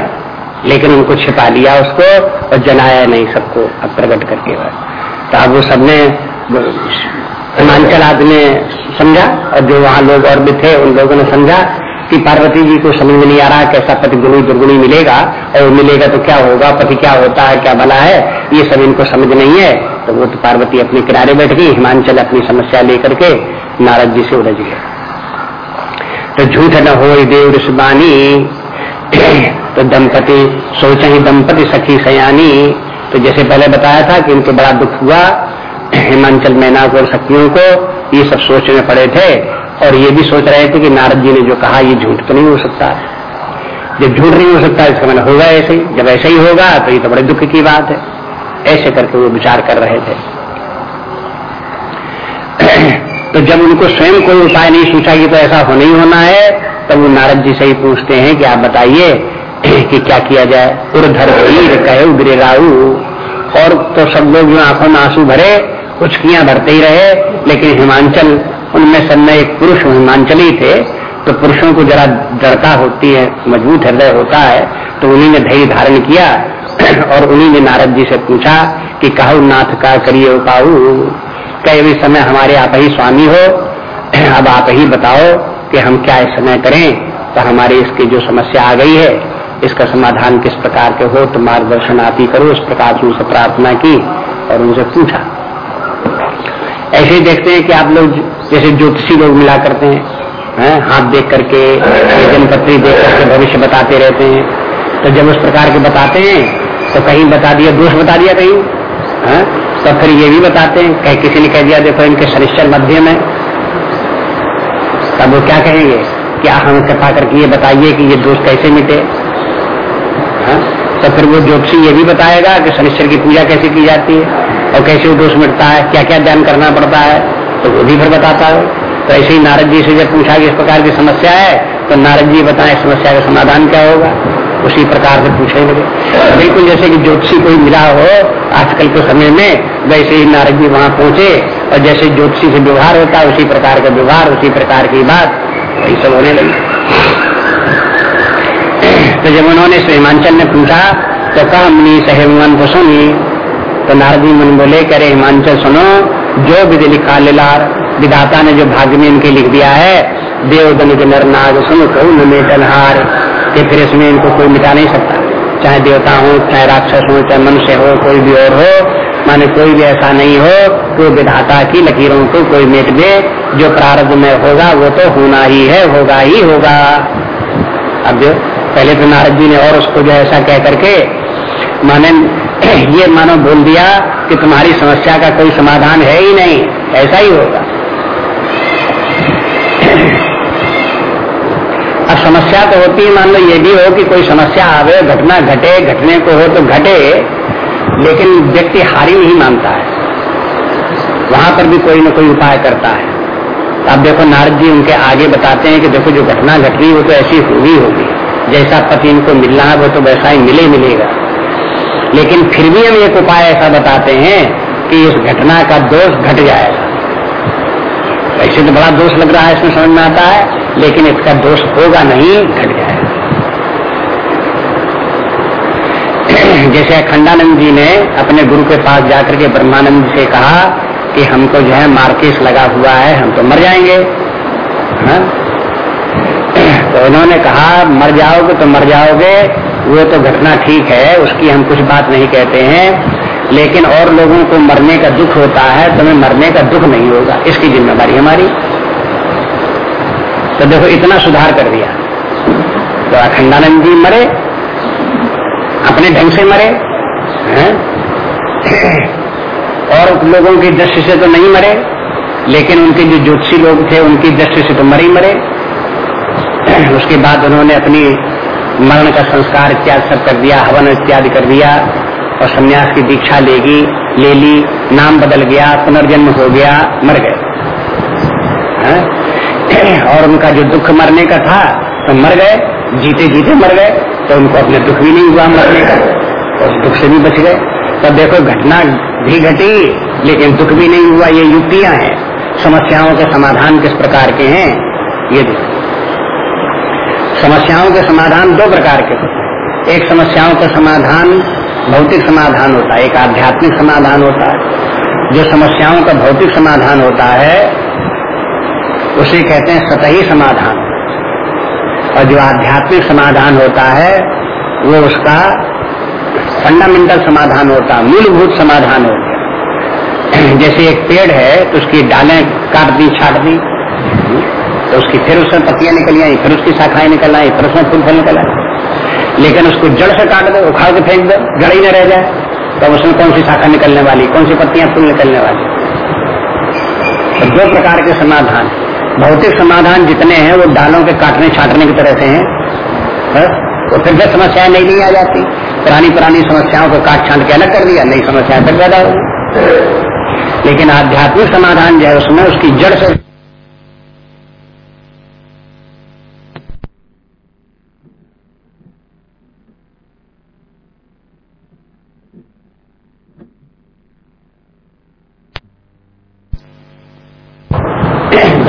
Speaker 1: लेकिन उनको छिपा लिया उसको और जनाया नहीं सबको अब प्रकट करके। तो अब वो सबने हिमांचल आदमी समझा और जो वहाँ लोग और भी थे, उन लोगों ने समझा कि पार्वती जी को समझ में नहीं आ रहा कैसा पति गुणी, दुर्गुणी मिलेगा और मिलेगा तो क्या होगा, पति क्या होता है, क्या भला है, ये सब इनको समझ नहीं है। तो वो तो पार्वती अपने किनारे बैठ गई, हिमांचल अपनी समस्या लेकर के नारद जी से उलझ गए। तो झूठ न हो देव ऋषबानी तो दंपति, सोच ही दंपति सखी सयानी। तो जैसे पहले बताया था कि इनको बड़ा दुख हुआ, हिमांचल मैना को और सखियों को, ये सब सोचने पड़े थे। और ये भी सोच रहे थे कि नारद जी ने जो कहा, ये झूठ तो नहीं हो सकता। जब झूठ नहीं हो सकता, इसका मैंने होगा ऐसे ही। जब ऐसा ही होगा तो ये तो बड़े दुख की बात है। ऐसे करके वो विचार कर रहे थे। तो जब उनको स्वयं कोई उपाय नहीं सोचा कि तो ऐसा होना ही होना है, तब वो नारद जी से ही पूछते हैं कि आप बताइए कि क्या किया जाए। उर्धर वीर कहे उग्रे राऊ और तो सब लोग जो आँखों में आँसू भरे उचकियाँ भरते ही रहे, लेकिन हिमांचल उनमें में एक पुरुष हिमांचली थे तो पुरुषों को जरा जड़ता होती है, मज़बूत हृदय होता है तो उन्हीं ने धैर्य धारण किया और उन्हीं ने नारद जी से पूछा कि कहो नाथ का करिए उपाऊ कई भी समय हमारे आप ही स्वामी हो, अब आप ही बताओ कि हम क्या इस समय करें? तो हमारी इसकी जो समस्या आ गई है, इसका समाधान किस प्रकार के हो तो मार्गदर्शन आप ही करो, इस प्रकार से उनसे प्रार्थना की और उनसे पूछा। ऐसे ही देखते हैं कि आप लोग जैसे ज्योतिषी लोग मिला करते हैं, है? हाथ देख करके जनपत्री देख करके भविष्य बताते रहते हैं तो जब उस प्रकार के बताते हैं तो कहीं बता दिया, दोष बता दिया कहीं, है? तो फिर ये भी बताते हैं, कहीं किसी ने कह दिया, देखो इनके शनिश्चर मध्य में तब वो क्या कहेंगे क्या हम कृपा करके ये बताइए कि ये दोष कैसे मिटे, है? तो फिर वो ज्योतिषी ये भी बताएगा कि शनिश्चर की पूजा कैसे की जाती है और कैसे दोष मिटता है क्या क्या ध्यान करना पड़ता है तो वो भी फिर बताता है। तो ऐसे ही नारद जी से जब पूछा कि इस प्रकार की समस्या है तो नारद जी बताए समस्या का समाधान क्या होगा? उसी प्रकार से पूछने लगे। बिल्कुल जैसे कि ज्योतिषी कोई मिला हो, आजकल के समय में, वैसे ही नारद जी वहाँ पहुँचे, और जैसे ज्योतिषी से व्यवहार होता है, उसी प्रकार का व्यवहार, उसी प्रकार की बात वही सब होने लगी। तो जब उन्होंने हिमांचल ने पूछा तो कहा, मुनि सहमन तो सुनी तो नारदी मन बोले, करे हिमांचल सुनो, जो विधि लिखा लार विधाता ने जो भाग्य में इनके लिख दिया है, देवदन के नर नाग, सुन, कहू मेटनहार कि फिर इसमें इनको कोई मिटा नहीं सकता। चाहे देवता हो, चाहे राक्षस हो, चाहे मनुष्य हो, कोई भी और हो, माने कोई भी ऐसा नहीं हो तो विधाता की लकीरों को कोई मेट दे, जो प्रारब्ध में होगा, वो तो होना ही है, होगा ही होगा। अब जो, पहले तो नारद जी ने और उसको जो ऐसा कह करके, माने ये मानो बोल दिया कि तुम्हारी समस्या का कोई समाधान है ही नहीं। ऐसा ही होगा। अब समस्या तो होती है, मान लो ये भी हो कि कोई समस्या आवे, घटना घटे, घटने को हो तो घटे, लेकिन व्यक्ति हारी नहीं मानता है। वहाँ पर भी कोई ना कोई उपाय करता है। अब देखो, नारद जी उनके आगे बताते हैं कि देखो, जो घटना घट रही वो तो ऐसी हुई होगी। जैसा पति इनको मिलना है, वो तो वैसा ही मिले मिलेगा लेकिन फिर भी हम एक उपाय ऐसा बताते हैं कि इस घटना का दोष घट जाएगा ऐसे तो बड़ा दोष लग रहा है, इसमें समझ में आता है, लेकिन इसका दोष होगा नहीं, घट जाएगा जैसे अखंडानंद जी ने अपने गुरु के पास जाकर के ब्रह्मानंद से कहा कि हमको जो है मार्केश लगा हुआ है, हम तो मर जाएँगे। हा? तो उन्होंने कहा, मर जाओगे तो मर जाओगे वो तो घटना ठीक है, उसकी हम कुछ बात नहीं कहते हैं, लेकिन और लोगों को मरने का दुख होता है तुम्हें मरने का दुख नहीं होगा, इसकी ज़िम्मेदारी हमारी। तो देखो, इतना सुधार कर दिया। तो अखंडानंद जी मरे, अपने ढंग से मरे, हैं? और लोगों की दृष्टि से तो नहीं मरे, लेकिन उनके जो ज्योतिषी लोग थे, उनकी दृष्टि से तो मरे ही मरे। उसके बाद उन्होंने अपनी मरण का संस्कार इत्यादि सब कर दिया, हवन इत्यादि कर दिया, और संन्यास की दीक्षा लेगी ले ली, नाम बदल गया, पुनर्जन्म हो गया, मर गए। और उनका जो दुख मरने का था तो मर गए, जीते जीते मर गए तो उनको अपने दुख भी नहीं हुआ मरने का तो उस दुख से भी बच गए। तो देखो, घटना भी घटी, लेकिन दुख भी नहीं हुआ, ये युक्तियाँ हैं। समस्याओं के समाधान किस प्रकार के हैं, ये देखो। समस्याओं के समाधान दो प्रकार के होते एक समस्याओं का समाधान भौतिक समाधान होता है, एक आध्यात्मिक समाधान होता है। जो समस्याओं का भौतिक समाधान होता है, उसे कहते हैं सतही समाधान। और जो आध्यात्मिक समाधान होता है, वो उसका फंडामेंटल समाधान होता है मूलभूत समाधान होता है। जैसे एक पेड़ है तो उसकी डालें काट दी छाट दी तो उसकी फिर उसमें पत्तियाँ निकल आई, फिर उसकी शाखाएँ निकल आई, फिर उसमें फूल फल निकल आए। लेकिन उसको जड़ से काट दो, उखाड़ के फेंक दो, जड़ ही न रह जाए। तो उसमें कौन सी शाखा निकलने वाली, कौन सी पत्तियाँ फूल निकलने वाली? तो दो प्रकार के समाधान। भौतिक समाधान जितने हैं, वो डालों के काटने, छाटने की तरह से हैं। बस तो फिर भी समस्याएँ नहीं आ जाती पुरानी पुरानी समस्याओं को काट छाट के अलग कर दिया, नई समस्याएँ फिर पैदा होगी लेकिन आध्यात्मिक समाधान जो है, उसमें उसकी जड़ से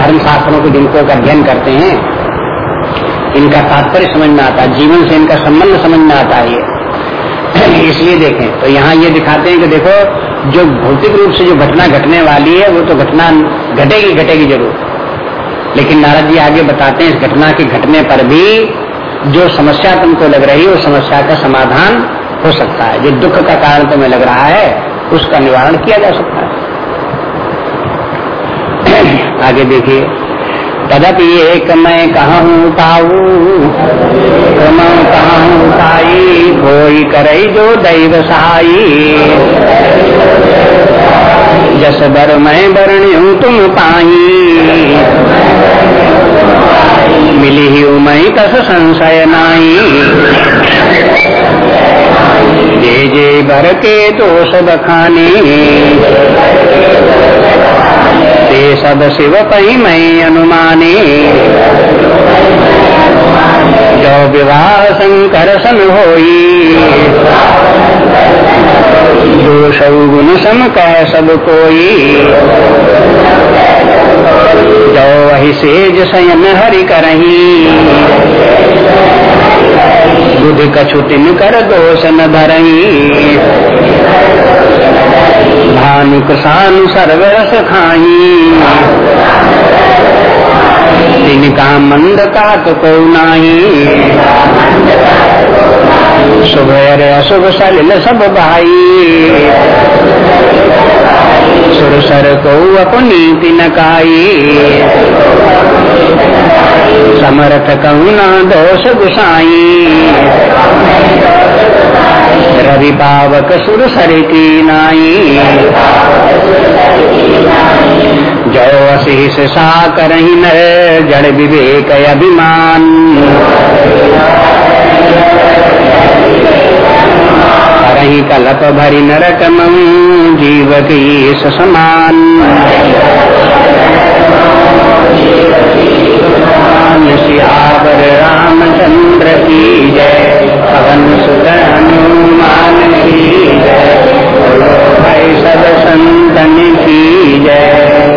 Speaker 1: धर्म शास्त्रों को जिनको अध्ययन करते हैं, इनका तात्पर्य समझ में आता है, जीवन से इनका संबंध समझ में आता है ये। इसलिए देखें तो यहाँ ये दिखाते हैं कि देखो, जो भौतिक रूप से जो घटना घटने वाली है, वो तो घटना घटेगी घटेगी ज़रूर। लेकिन नारद जी आगे बताते हैं, इस घटना के घटने पर भी जो समस्या तुमको लग रही है, उस समस्या का समाधान हो सकता है। जो दुख का कारण तुम्हें लग रहा है, उसका निवारण किया जा सकता है। आगे देखिए। तदपि एक मैं कहूँ पाऊ मैं कहूँ पाई कोई करे जो दैव सहाई। जस बर मैं बरण्यू तुम पाई मिली ही मैं तस संशय नाई जे जे भर के दोष बखानी। ते सब शिव पही मैं अनुमाने। जो विवाह शंकर सन दोष गुण सम कह सब कोई। जो वही सेज सयन हरि करही। बुध कछुतिन कर दोष न धरई। भानु कृषानु सर्वरस खाई। तिनका मंद का तो को नाही। शुभ अशुभ सलिल सब भाई सुरसर को अपनी तिनकाई। समर्थ कहुना दोष गुसाई। रवि पावक सुर सर की नाई जो अशीष सा करही न जड़ विवेक अभिमान। करही कलप भरी नरक जीव की समान। सियावर रामचंद्र की जय पवन सुत हनुमान की जय भाई संतन की जय।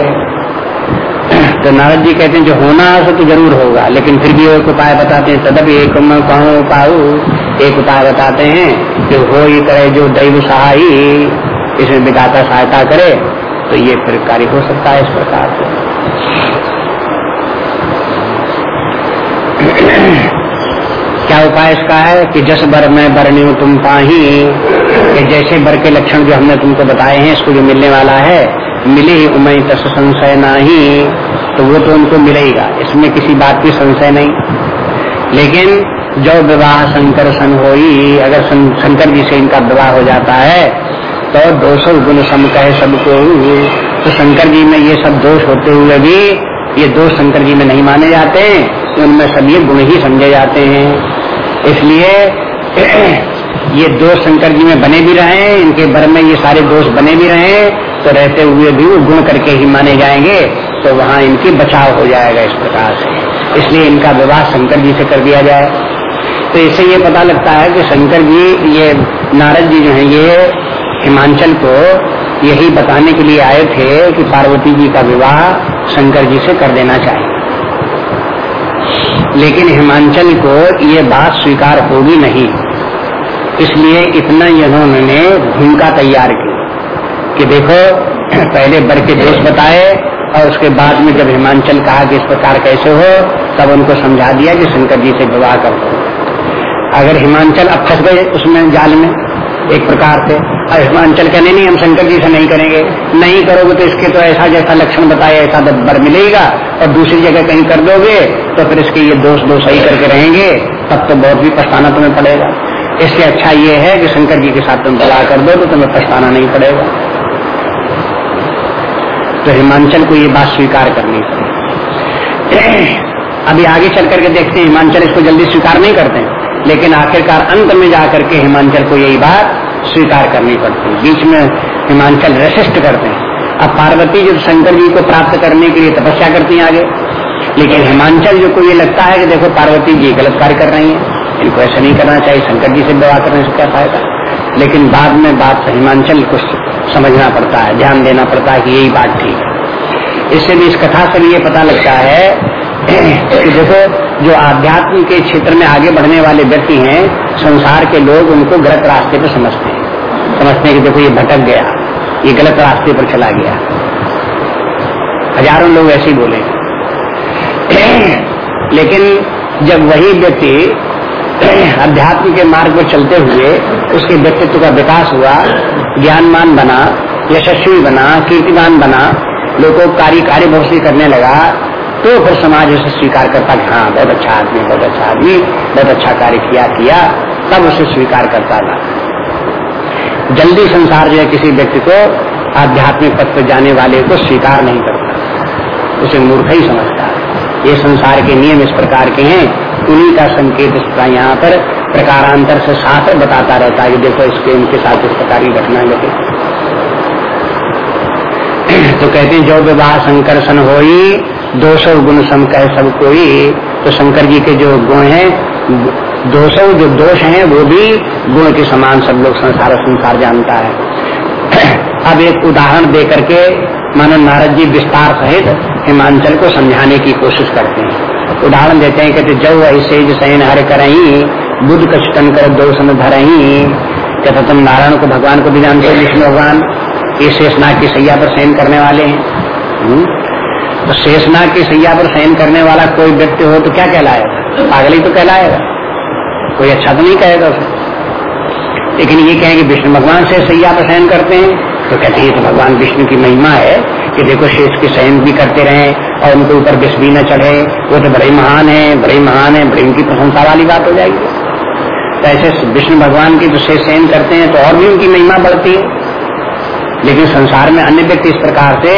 Speaker 1: तो नारद जी कहते हैं, जो होना है तो ज़रूर होगा। लेकिन फिर भी एक उपाय बताते हैं तदप एक कहूँ पाऊ एक उपाय बताते हैं कि हो ही करे जो दैव सहाय, इसमें विधाता सहायता करे तो ये फिर कार्य हो सकता है इस प्रकार से। क्या उपाय इसका है कि जस बर में बरनी तुम पाही, कि जैसे बर के लक्षण जो हमने तुमको बताए हैं, इसको जो मिलने वाला है मिले ही उमय तस संशय नाही तो वो तो उनको मिलेगा। इसमें किसी बात की संशय नहीं। लेकिन जो विवाह शंकर सन होई, अगर शंकर जी से इनका विवाह हो जाता है तो दोषो गुण सम कहे सबको तो शंकर जी में ये सब दोष होते हुए भी ये दोष शंकर जी में नहीं माने जाते हैं उनमें सब ये गुण ही समझे जाते हैं। इसलिए ये दोष शंकर जी में बने भी रहे, इनके बर में ये सारे दोष बने भी रहे तो रहते हुए भी वो गुण करके ही माने जाएँगे तो वहाँ इनकी बचाव हो जाएगा इस प्रकार से। इसलिए इनका विवाह शंकर जी से कर दिया जाए। तो इससे ये पता लगता है कि शंकर जी, ये नारद जी जो है, ये हिमांचल को यही बताने के लिए आए थे कि पार्वती जी का विवाह शंकर जी से कर देना चाहिए। लेकिन हिमांचल को ये बात स्वीकार होगी नहीं। इसलिए इतना इन्होंने भूमिका तैयार की। कि देखो, पहले बर के दोष बताए, और उसके बाद में जब हिमांचल कहा कि इस प्रकार कैसे हो, तब उनको समझा दिया कि शंकर जी से विवाह कर दो। अगर हिमांचल अब फंस गए उसमें जाल में, एक प्रकार से, और हिमांचल कहने नहीं हम शंकर जी से नहीं करेंगे। नहीं करोगे तो इसके तो ऐसा जैसा लक्षण बताया ऐसा बर मिलेगा, और दूसरी जगह कहीं कर दोगे तो फिर इसके ये दोष दो सही करके रहेंगे, तब तो बहुत भी पछताना तुम्हें पड़ेगा। इससे अच्छा ये है कि शंकर जी के साथ तुम सलाह कर दो तो तुम्हें पछताना नहीं पड़ेगा। तो हिमांचल को ये बात स्वीकार करनी पड़ेगी अभी आगे चल करके देखते हैं, हिमांचल इसको जल्दी स्वीकार नहीं करते लेकिन आखिरकार अंत में जाकर के हिमांचल को यही बात स्वीकार करनी पड़ती है। बीच में हिमांचल रेसिस्ट करते हैं। अब पार्वती जो शंकर जी को प्राप्त करने के लिए तपस्या करती हैं आगे, लेकिन हिमांचल जो को ये लगता है कि देखो पार्वती जी गलत कार्य कर रही हैं, इनको ऐसा नहीं करना चाहिए, शंकर जी से विवाह करने से क्या फ़ायदा? लेकिन बाद में बात हिमांचल को समझना पड़ता है, ध्यान देना पड़ता है कि यही बात ठीक है इससे भी इस कथा से भी ये पता लगता है कि देखो, जो आध्यात्म के क्षेत्र में आगे बढ़ने वाले व्यक्ति हैं, संसार के लोग उनको गलत रास्ते पर समझते हैं। समझते हैं कि देखो, ये भटक गया, ये गलत रास्ते पर चला गया। हज़ारों लोग ऐसे ही बोले। लेकिन जब वही व्यक्ति अध्यात्म के मार्ग पर चलते हुए उसके व्यक्तित्व का विकास हुआ, ज्ञानमान बना, यशस्वी बना, कीर्तिमान बना लोगों को कार्य कार्य बहुत करने लगा तो फिर समाज उसे स्वीकार करता कि हाँ बहुत अच्छा आदमी, बहुत अच्छा आदमी, बहुत अच्छा कार्य किया किया, तब उसे स्वीकार करता था। जल्दी संसार जो है किसी व्यक्ति को आध्यात्मिक पद पर जाने वाले को स्वीकार नहीं करता। उसे मूर्ख ही समझता ये संसार के नियम इस प्रकार के हैं उन्हीं का संकेत यहाँ पर प्रकारांतर से साथ बताता रहता है कि देखो इसके उनके साथ इस प्रकार की घटना घटे। तो कहते हैं, जो विवाह शंकर सन हो दो सौ गुण सम कह सब कोई तो शंकर जी के जो गुण हैं दो सौ जो दोष हैं, वो भी गुण के समान सब लोग संसार संसार जानता है। अब एक उदाहरण दे करके मानो नारद जी विस्तार सहित हिमांचल को समझाने की कोशिश करते हैं। उदाहरण देते हैं कहते जब ऐसे सैन हर करही बुद्ध कष्टन कर दो सम धरही कहते तुम नारायण को भगवान को भी जानते हो, विष्णु भगवान। ये शेषनाग की सैया पर सहन करने वाले हैं। हम्म? तो शेषनाग की सैया पर सहन करने वाला कोई व्यक्ति हो तो क्या कहलाएगा? पागल तो कहलाएगा। कोई अच्छा तो नहीं कहेगा उसे। लेकिन ये कहेंगे विष्णु भगवान से सैया पर सहन करते हैं। तो कहते हैं तो भगवान विष्णु की महिमा है कि देखो शेष के सहन भी करते रहे और उनके ऊपर विष भी न चढ़े। वो तो बड़े महान है, बड़े महान है, बड़ी उनकी प्रशंसा वाली बात हो जाएगी। तो ऐसे विष्णु भगवान की जो शेष सहन करते हैं तो और भी उनकी महिमा बढ़ती है। लेकिन संसार में अन्य व्यक्ति इस प्रकार से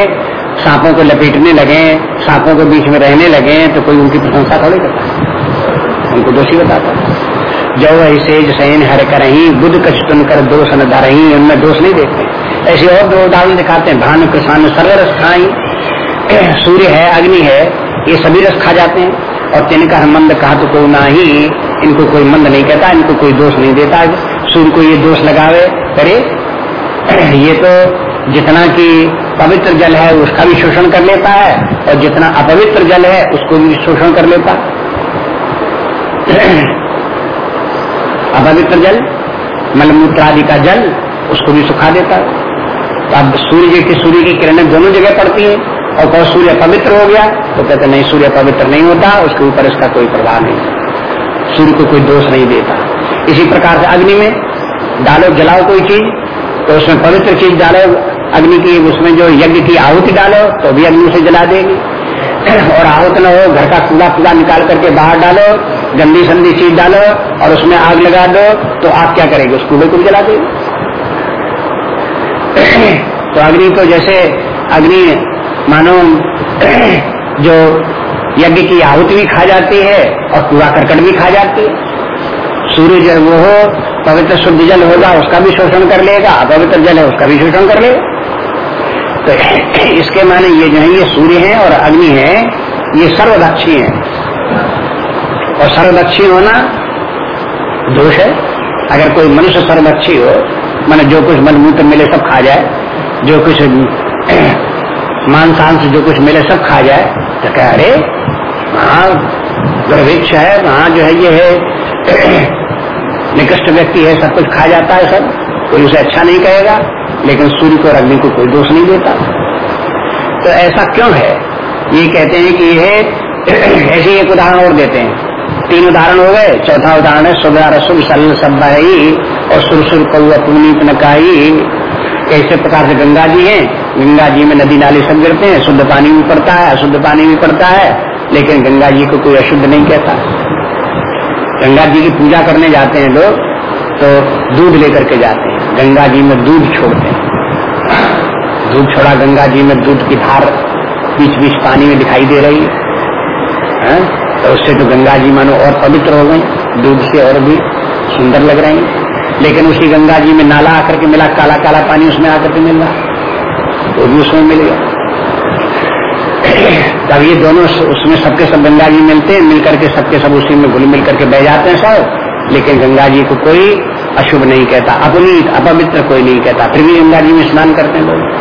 Speaker 1: सांपों को लपेटने लगे, सांपों के बीच में रहने लगे तो कोई उनकी प्रशंसा थोड़ी करता उनको दोषी बताता जो ऐसे सैन हर कर बुद्ध कच कर दोष न धरही, उनमें दोष नहीं देखते ऐसे और दो उदाहरण दिखाते हैं। भानु किसान सर्व रस खाई, सूर्य है, अग्नि है, ये सभी रस खा जाते हैं। और तिनका मंद कहा तो को ना ही इनको कोई मंद नहीं कहता, इनको कोई दोष नहीं देता। सूर्य को ये दोष लगावे, करे। ये तो जितना कि पवित्र जल है, उसका भी शोषण कर लेता है, और जितना अपवित्र जल है, उसको भी शोषण कर लेता। अपवित्र जल मलमूत्र आदि का जल, उसको भी सुखा देता। है अब सूर्य की सूर्य की किरणें दोनों जगह पड़ती हैं, और कहो सूर्य पवित्र हो गया तो कहते नहीं, सूर्य पवित्र नहीं होता, उसके ऊपर इसका कोई प्रभाव नहीं। सूर्य को कोई दोष नहीं देता। इसी प्रकार से अग्नि में डालो, जलाओ कोई चीज़ तो उसमें पवित्र चीज़ डालो, अग्नि की, उसमें जो यज्ञ की आहुति डालो तो भी अग्नि से जला देगी। और आहुत न हो, घर का कूड़ा कूड़ा निकाल करके बाहर डालो गंदी संदी चीज़ डालो, और उसमें आग लगा दो तो आप क्या करेंगे, उस कूड़े को जला देगी। तो अग्नि को जैसे अग्नि मानो जो यज्ञ की आहुति भी खा जाती है और कूड़ा करकट भी खा जाती है। सूर्य जो वो हो, पवित्र शुद्ध जल होगा, उसका भी शोषण कर लेगा, अपवित्र जल है, उसका भी शोषण कर लेगा। तो इसके माने ये जो है, ये सूर्य है और अग्नि है, ये सर्वदक्षी है। और सर्वदक्षी होना दोष है। अगर कोई मनुष्य सर्वदक्षी हो, मैंने जो कुछ मूत्र मिले सब खा जाए जो कुछ मांसांश जो कुछ मिले, सब खा जाए। तो कह, अरे, वहाँ गर्भिक्ष है, वहाँ जो है ये है, निकृष्ट व्यक्ति है, सब कुछ खा जाता है सब। कोई उसे अच्छा नहीं कहेगा, लेकिन सूर्य को और अग्नि को कोई दोष नहीं देता। तो ऐसा क्यों है? ये कहते हैं कि यह ऐसे एक उदाहरण और देते हैं। तीन उदाहरण हो गए, चौथा उदाहरण है सुबह रसुल सल सब्बाई और सुरसुर कौआ पुनीत नकाई ऐसे प्रकार से गंगा जी है? गंगा जी में नदी नाले सब गिरते हैं, शुद्ध पानी भी पड़ता है, अशुद्ध पानी भी पड़ता है, लेकिन गंगा जी को कोई अशुद्ध नहीं कहता। गंगा जी की पूजा करने जाते हैं लोग तो दूध लेकर के जाते हैं। गंगा जी में दूध छोड़ते हैं। दूध छोड़ा गंगा जी में दूध की धार बीच बीच पानी में दिखाई दे रही है। तो उससे तो गंगा जी मानो और पवित्र हो गई। दूध से और भी सुंदर लग रही लेकिन उसी गंगा जी में नाला आकर के मिला, काला काला पानी उसमें आकर के मिल रहा। वो भी उसमें मिल गया। तब ये दोनों उसमें सबके सब गंगा जी मिलते हैं, मिलकर के सबके सब उसी में घुल मिल करके बह जाते हैं सब। लेकिन गंगा जी को कोई अशुभ नहीं कहता, अपनीत, अपवित्र कोई नहीं कहता। फिर भी गंगा जी में स्नान करते हैं लोग।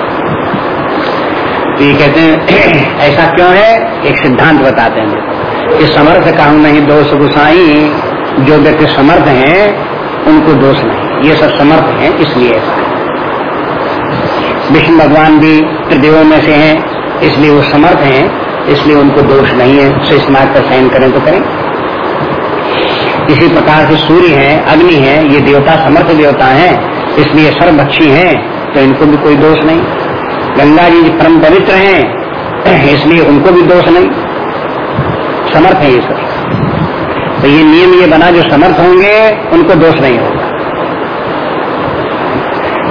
Speaker 1: तो ये कहते हैं, ऐसा क्यों है? एक सिद्धांत बताते हैं। कि समर्थ कहूँ नहीं, दोष गुसाई। जो व्यक्ति समर्थ हैं उनको दोष नहीं। ये सब समर्थ हैं, इसलिए ऐसा है। विष्णु भगवान भी त्रिदेवों में से हैं, इसलिए वो समर्थ हैं, इसलिए उनको दोष नहीं है। शेष मार्ग का सहन करें तो करें। इसी प्रकार से सूर्य है, अग्नि है, ये देवता समर्थ देवता है, इसलिए सर्वभक्षी हैं तो इनको भी कोई दोष नहीं। गंगा जी परम पवित्र हैं, इसलिए उनको भी दोष नहीं। समर्थ है ये सब। तो ये नियम ये बना, जो समर्थ होंगे, उनको दोष नहीं होगा।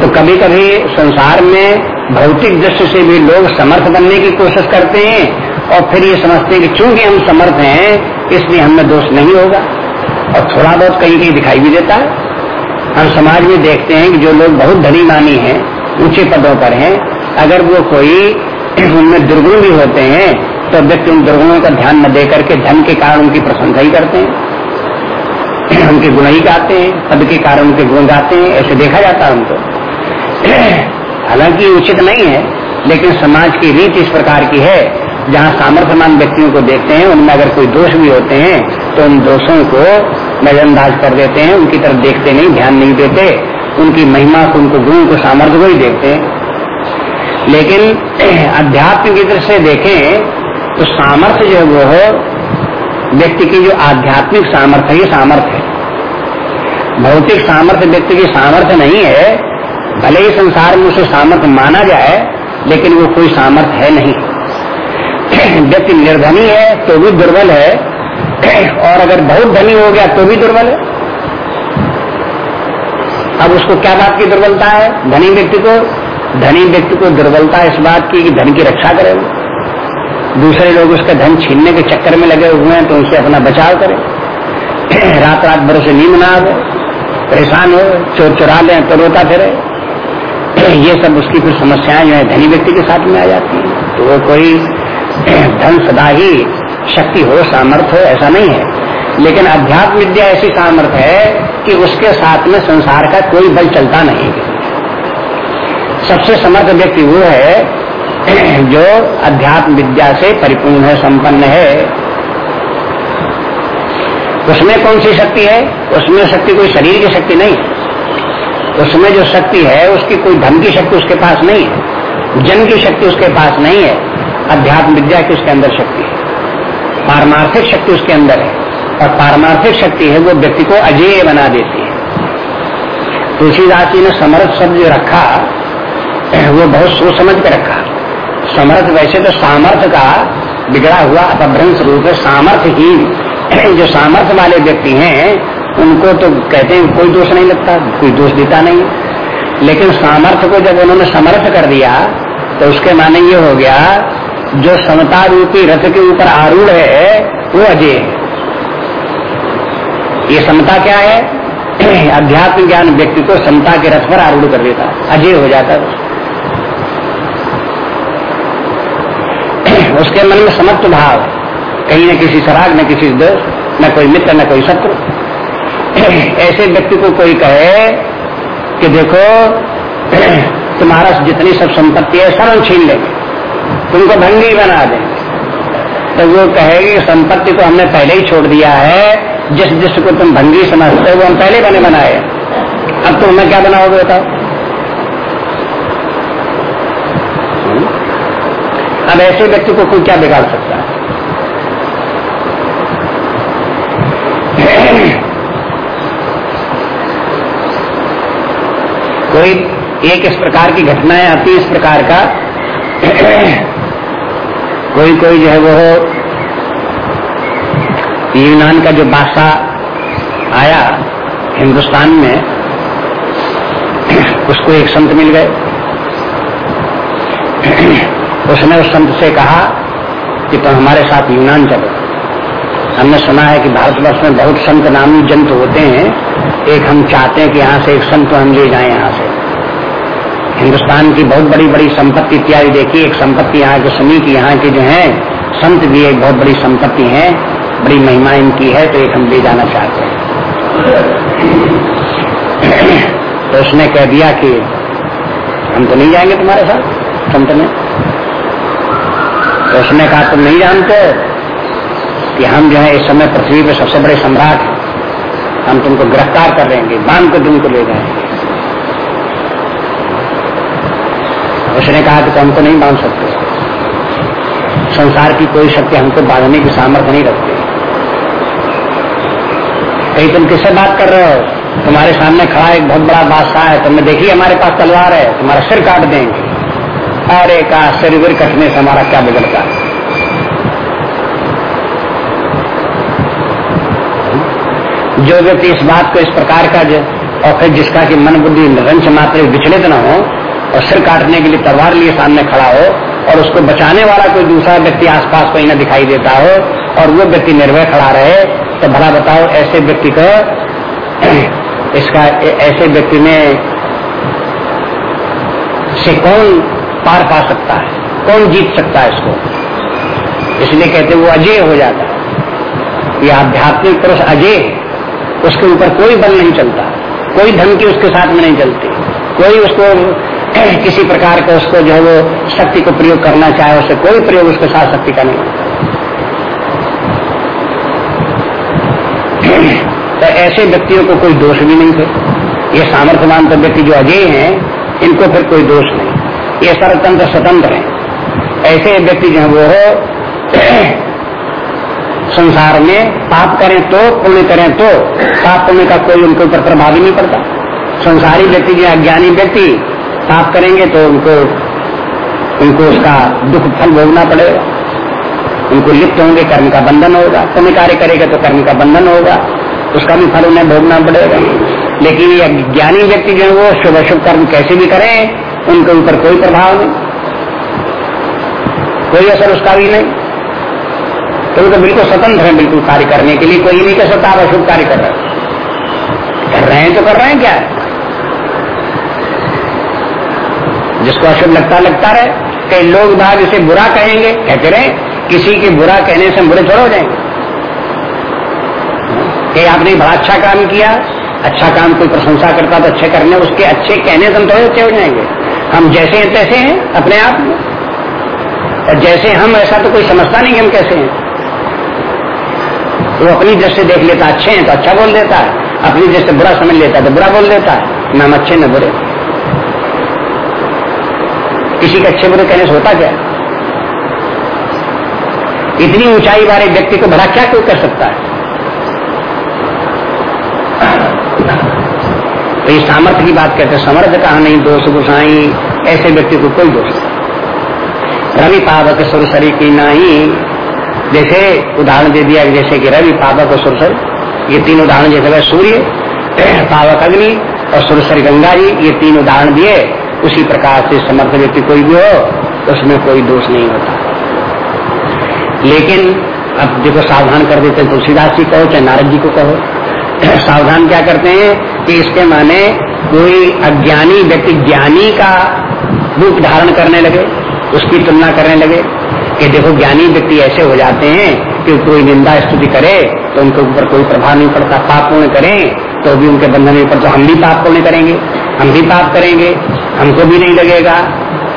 Speaker 1: तो कभी कभी संसार में भौतिक दृष्टि से भी लोग समर्थ बनने की कोशिश करते हैं, और फिर ये समझते हैं कि चूँकि हम समर्थ हैं, इसलिए हमें दोष नहीं होगा। और थोड़ा बहुत कहीं कहीं दिखाई भी देता है। हम समाज में देखते हैं कि जो लोग बहुत धनी मानी हैं, ऊँचे पदों पर हैं, अगर वो कोई उनमें दुर्गुण भी होते हैं तो व्यक्ति उन दुर्गुणों का ध्यान न दे करके धन के कारण उनकी प्रशंसा ही करते हैं। उनके गुण ही गाते हैं, पद के कारण उनके गुण गाते हैं, ऐसे देखा जाता है उनको। हालाँकि उचित नहीं है, लेकिन समाज की रीत इस प्रकार की है, जहाँ सामर्थ्यमान व्यक्तियों को देखते हैं, उनमें अगर कोई दोष भी होते हैं तो उन दोषों को नजरअंदाज कर देते हैं, उनकी तरफ़ देखते नहीं, ध्यान नहीं देते, उनकी महिमा को, उनको गुण को सामर्थ्य को ही देखते हैं। लेकिन अध्यात्म की तरफ़ से देखें तो सामर्थ्य जो वो हो, व्यक्ति की जो आध्यात्मिक सामर्थ्य ये सामर्थ्य है। भौतिक सामर्थ्य व्यक्ति की सामर्थ्य नहीं है, भले ही संसार में उसे सामर्थ्य माना जाए, लेकिन वो कोई सामर्थ्य है नहीं। व्यक्ति निर्धनी है तो भी दुर्बल है, और अगर बहुत धनी हो गया तो भी दुर्बल है। अब उसको क्या बात की दुर्बलता है? धनी व्यक्ति को, धनी व्यक्ति को दुर्बलता इस बात की कि धन की रक्षा करे वो। दूसरे लोग उसका धन छीनने के चक्कर में लगे हुए हैं तो उनसे अपना बचाव करे। रात रात भर से नींद ना आवे। परेशान हो चोर चुरा ले तो रोता फिरे। ये सब उसकी कुछ समस्याएँ जो है धनी व्यक्ति के साथ में आ जाती है। तो वो कोई धन सदा ही शक्ति हो सामर्थ्य हो, ऐसा नहीं है। लेकिन अध्यात्म विद्या ऐसी सामर्थ्य है कि उसके साथ में संसार का कोई बल चलता नहीं सबसे समर्थ व्यक्ति वो है जो अध्यात्म विद्या से परिपूर्ण है, संपन्न है, उसमें कौन सी शक्ति है? उसमें शक्ति कोई शरीर की शक्ति नहीं। उसमें जो शक्ति है, उसकी कोई धन की शक्ति उसके पास नहीं है। जन की शक्ति उसके पास नहीं है। अध्यात्म विद्या की उसके अंदर शक्ति है। पारमार्थिक शक्ति उसके अंदर है। और पारमार्थिक शक्ति है, वो व्यक्ति को अजेय बना देती है। तुलसीदास जी ने समर्थ शब्द जो रखा, वो बहुत सोच समझ कर रखा। समर्थ वैसे तो सामर्थ्य का बिगड़ा हुआ अपभ्रंश रूप है सामर्थ्यहीन जो सामर्थ्य वाले व्यक्ति हैं, उनको तो कहते हैं कोई दोष नहीं लगता, कोई दोष देता नहीं। लेकिन सामर्थ्य को जब उन्होंने समर्थ कर दिया तो उसके माने ये हो गया, जो समता रूपी रथ के ऊपर आरूढ़ है, वो अजय है। ये समता क्या है? अध्यात्म ज्ञान व्यक्ति को समता के रथ पर आरूढ़ कर देता, अजय हो जाता है। उसके मन में समत्व भाव। कहीं न किसी सराग, न किसी दोस्त न कोई मित्र, न कोई शत्रु। ऐसे व्यक्ति को कोई कहे कि देखो, तुम्हारा जितनी सब संपत्ति है, सब हम छीन लेंगे। तुमको भंगी बना दें तो वो कहेगी संपत्ति को हमने पहले ही छोड़ दिया है। जिस जिस को तुम भंगी समझते हो, वो हम पहले बने बनाए अब तुम हमें क्या बनाओगे बताओ? अब ऐसे व्यक्ति को कोई क्या बिगाड़ सकता है? कोई एक इस प्रकार की घटनाएँ आती इस प्रकार का? कोई कोई जो है वो यूनान का जो बादशाह आया हिंदुस्तान में, उसको एक संत मिल गए। उसने उस संत से कहा कि तुम हमारे साथ यूनान चलो। हमने सुना है कि भारतवर्ष में बहुत संत नामी जंत होते हैं। एक हम चाहते हैं कि यहाँ से एक संत हम ले जाए यहाँ से। हिंदुस्तान की बहुत बड़ी बड़ी संपत्ति इत्यादि देखी। एक संपत्ति यहाँ की सुनी कि यहाँ के जो है, संत भी एक बहुत बड़ी संपत्ति है। बड़ी महिमा इनकी है तो एक हम ले जाना चाहते हैं। तो उसने कह दिया कि हम तो नहीं जाएँगे तुम्हारे साथ संत ने तो उसने कहा, तुम नहीं जानते कि हम जो है इस समय पृथ्वी पे सबसे बड़े सम्राट हैं। हम तुमको गिरफ़्तार कर लेंगे, बाँध कर तुमको ले जाएँगे। उसने कहा कि तुम हमको नहीं बाँध सकते। संसार की कोई शक्ति हमको बांधने की सामर्थ्य नहीं रखती। कहीं तुम किससे बात कर रहे हो? तुम्हारे सामने खड़ा एक बहुत बड़ा बादशाह है। तुमने देखी हमारे पास तलवार है। तुम्हारा सिर काट देंगे। अरे का सिर विर कटने से हमारा क्या बिगड़ता है जो व्यक्ति इस बात को इस प्रकार का जो, और फिर जिसका कि मन बुद्धि रंच मात्र विचलित न हो, और सिर काटने के लिए तलवार लिए सामने खड़ा हो, और उसको बचाने वाला कोई दूसरा व्यक्ति आसपास कोई न दिखाई देता हो, और वो व्यक्ति निर्भय खड़ा रहे तो भला बताओ, ऐसे व्यक्ति को, इसका, ऐसे व्यक्ति में से कौन पार पा सकता है। कौन जीत सकता है इसको? इसलिए कहते वो अजय हो जाता है। ये आध्यात्मिक पुरुष अजय उसके ऊपर कोई बल नहीं चलता। कोई धमकी उसके साथ में नहीं चलती। कोई उसको किसी प्रकार का उसको जो है वो शक्ति को प्रयोग करना चाहे, उसे कोई प्रयोग उसके साथ शक्ति का नहीं। तो ऐसे व्यक्तियों को कोई दोष भी नहीं थे। ये सामर्थ्यवान तो व्यक्ति जो अजय हैं, इनको फिर कोई दोष नहीं। ये सर्वतंत्र स्वतंत्र है। ऐसे व्यक्ति जो है वो हो, संसार में पाप करें तो पुण्य करें तो पाप पुण्य का कोई उनके ऊपर प्रभाव ही नहीं पड़ता। संसारी व्यक्ति जो अज्ञानी व्यक्ति पाप करेंगे तो उनको उनको उसका दुख फल भोगना पड़ेगा। उनको लिप्त होंगे, कर्म का बंधन होगा। पुण्य कार्य करेगा तो कर्म का बंधन होगा। उसका भी फल उन्हें भोगना पड़ेगा। लेकिन ये ज्ञानी व्यक्ति जो है वो शुभ अशुभ कर्म कैसे भी करें उनके ऊपर कोई प्रभाव नहीं, कोई असर उसका भी नहीं। तो वो तो बिल्कुल स्वतंत्र है, बिल्कुल कार्य करने के लिए, कोई नहीं कह सकता आप अशुभ कार्य कर रहे कर रहे हैं तो कर रहे हैं क्या? जिसको अशुभ लगता लगता रहे। कई लोग बाग इसे बुरा कहेंगे, कहते रहे, किसी के बुरा कहने से बुरे थोड़ा हो जाएँगे। कि आपने बड़ा अच्छा काम किया अच्छा काम कोई प्रशंसा करता तो अच्छे करने, उसके अच्छे कहने से हम थोड़े अच्छे हो जाएँगे। हम जैसे हैं, तैसे हैं, अपने आप में। और जैसे हम, ऐसा तो कोई समझता नहीं कि हम कैसे हैं। वो तो अपनी दृष्टि देख लेता, अच्छे हैं तो अच्छा बोल देता है। अपनी दृष्टि बुरा समझ लेता है तो बुरा बोल देता है। न हम अच्छे, न बुरे। किसी के अच्छे, बुरे कहने से होता क्या? इतनी ऊंचाई वाले व्यक्ति को भला क्या कोई कर सकता है? तो ये सामर्थ्य की बात करते समर्थ कहा नहीं, दोष गुसाई, ऐसे व्यक्ति को कोई दोष नहीं। रवि पावक सुरसरी की नाही जैसे उदाहरण दे दिया, जैसे कि रवि पावक और सुरसर, ये तीन उदाहरण जैसे वह सूर्य, पावक अग्नि और सुरसरी गंगा जी, ये तीन उदाहरण दिए, उसी प्रकार से समर्थ व्यक्ति कोई भी हो उसमें कोई दोष नहीं होता। लेकिन अब देखो, सावधान कर देते हैं तुलसीदास जी कहो, चाहे नारद जी को कहो। सावधान क्या करते हैं? कि इसके माने कोई अज्ञानी व्यक्ति ज्ञानी का रूप धारण करने लगे, उसकी तुलना करने लगे कि देखो ज्ञानी व्यक्ति ऐसे हो जाते हैं कि कोई निंदा स्तुति करे तो उनके ऊपर कोई प्रभाव नहीं पड़ता, पाप पुण्य करें तो भी उनके बंधन नहीं पड़ता हम भी पाप पुण्य करेंगे, हम भी पाप करेंगे, हमको भी नहीं लगेगा।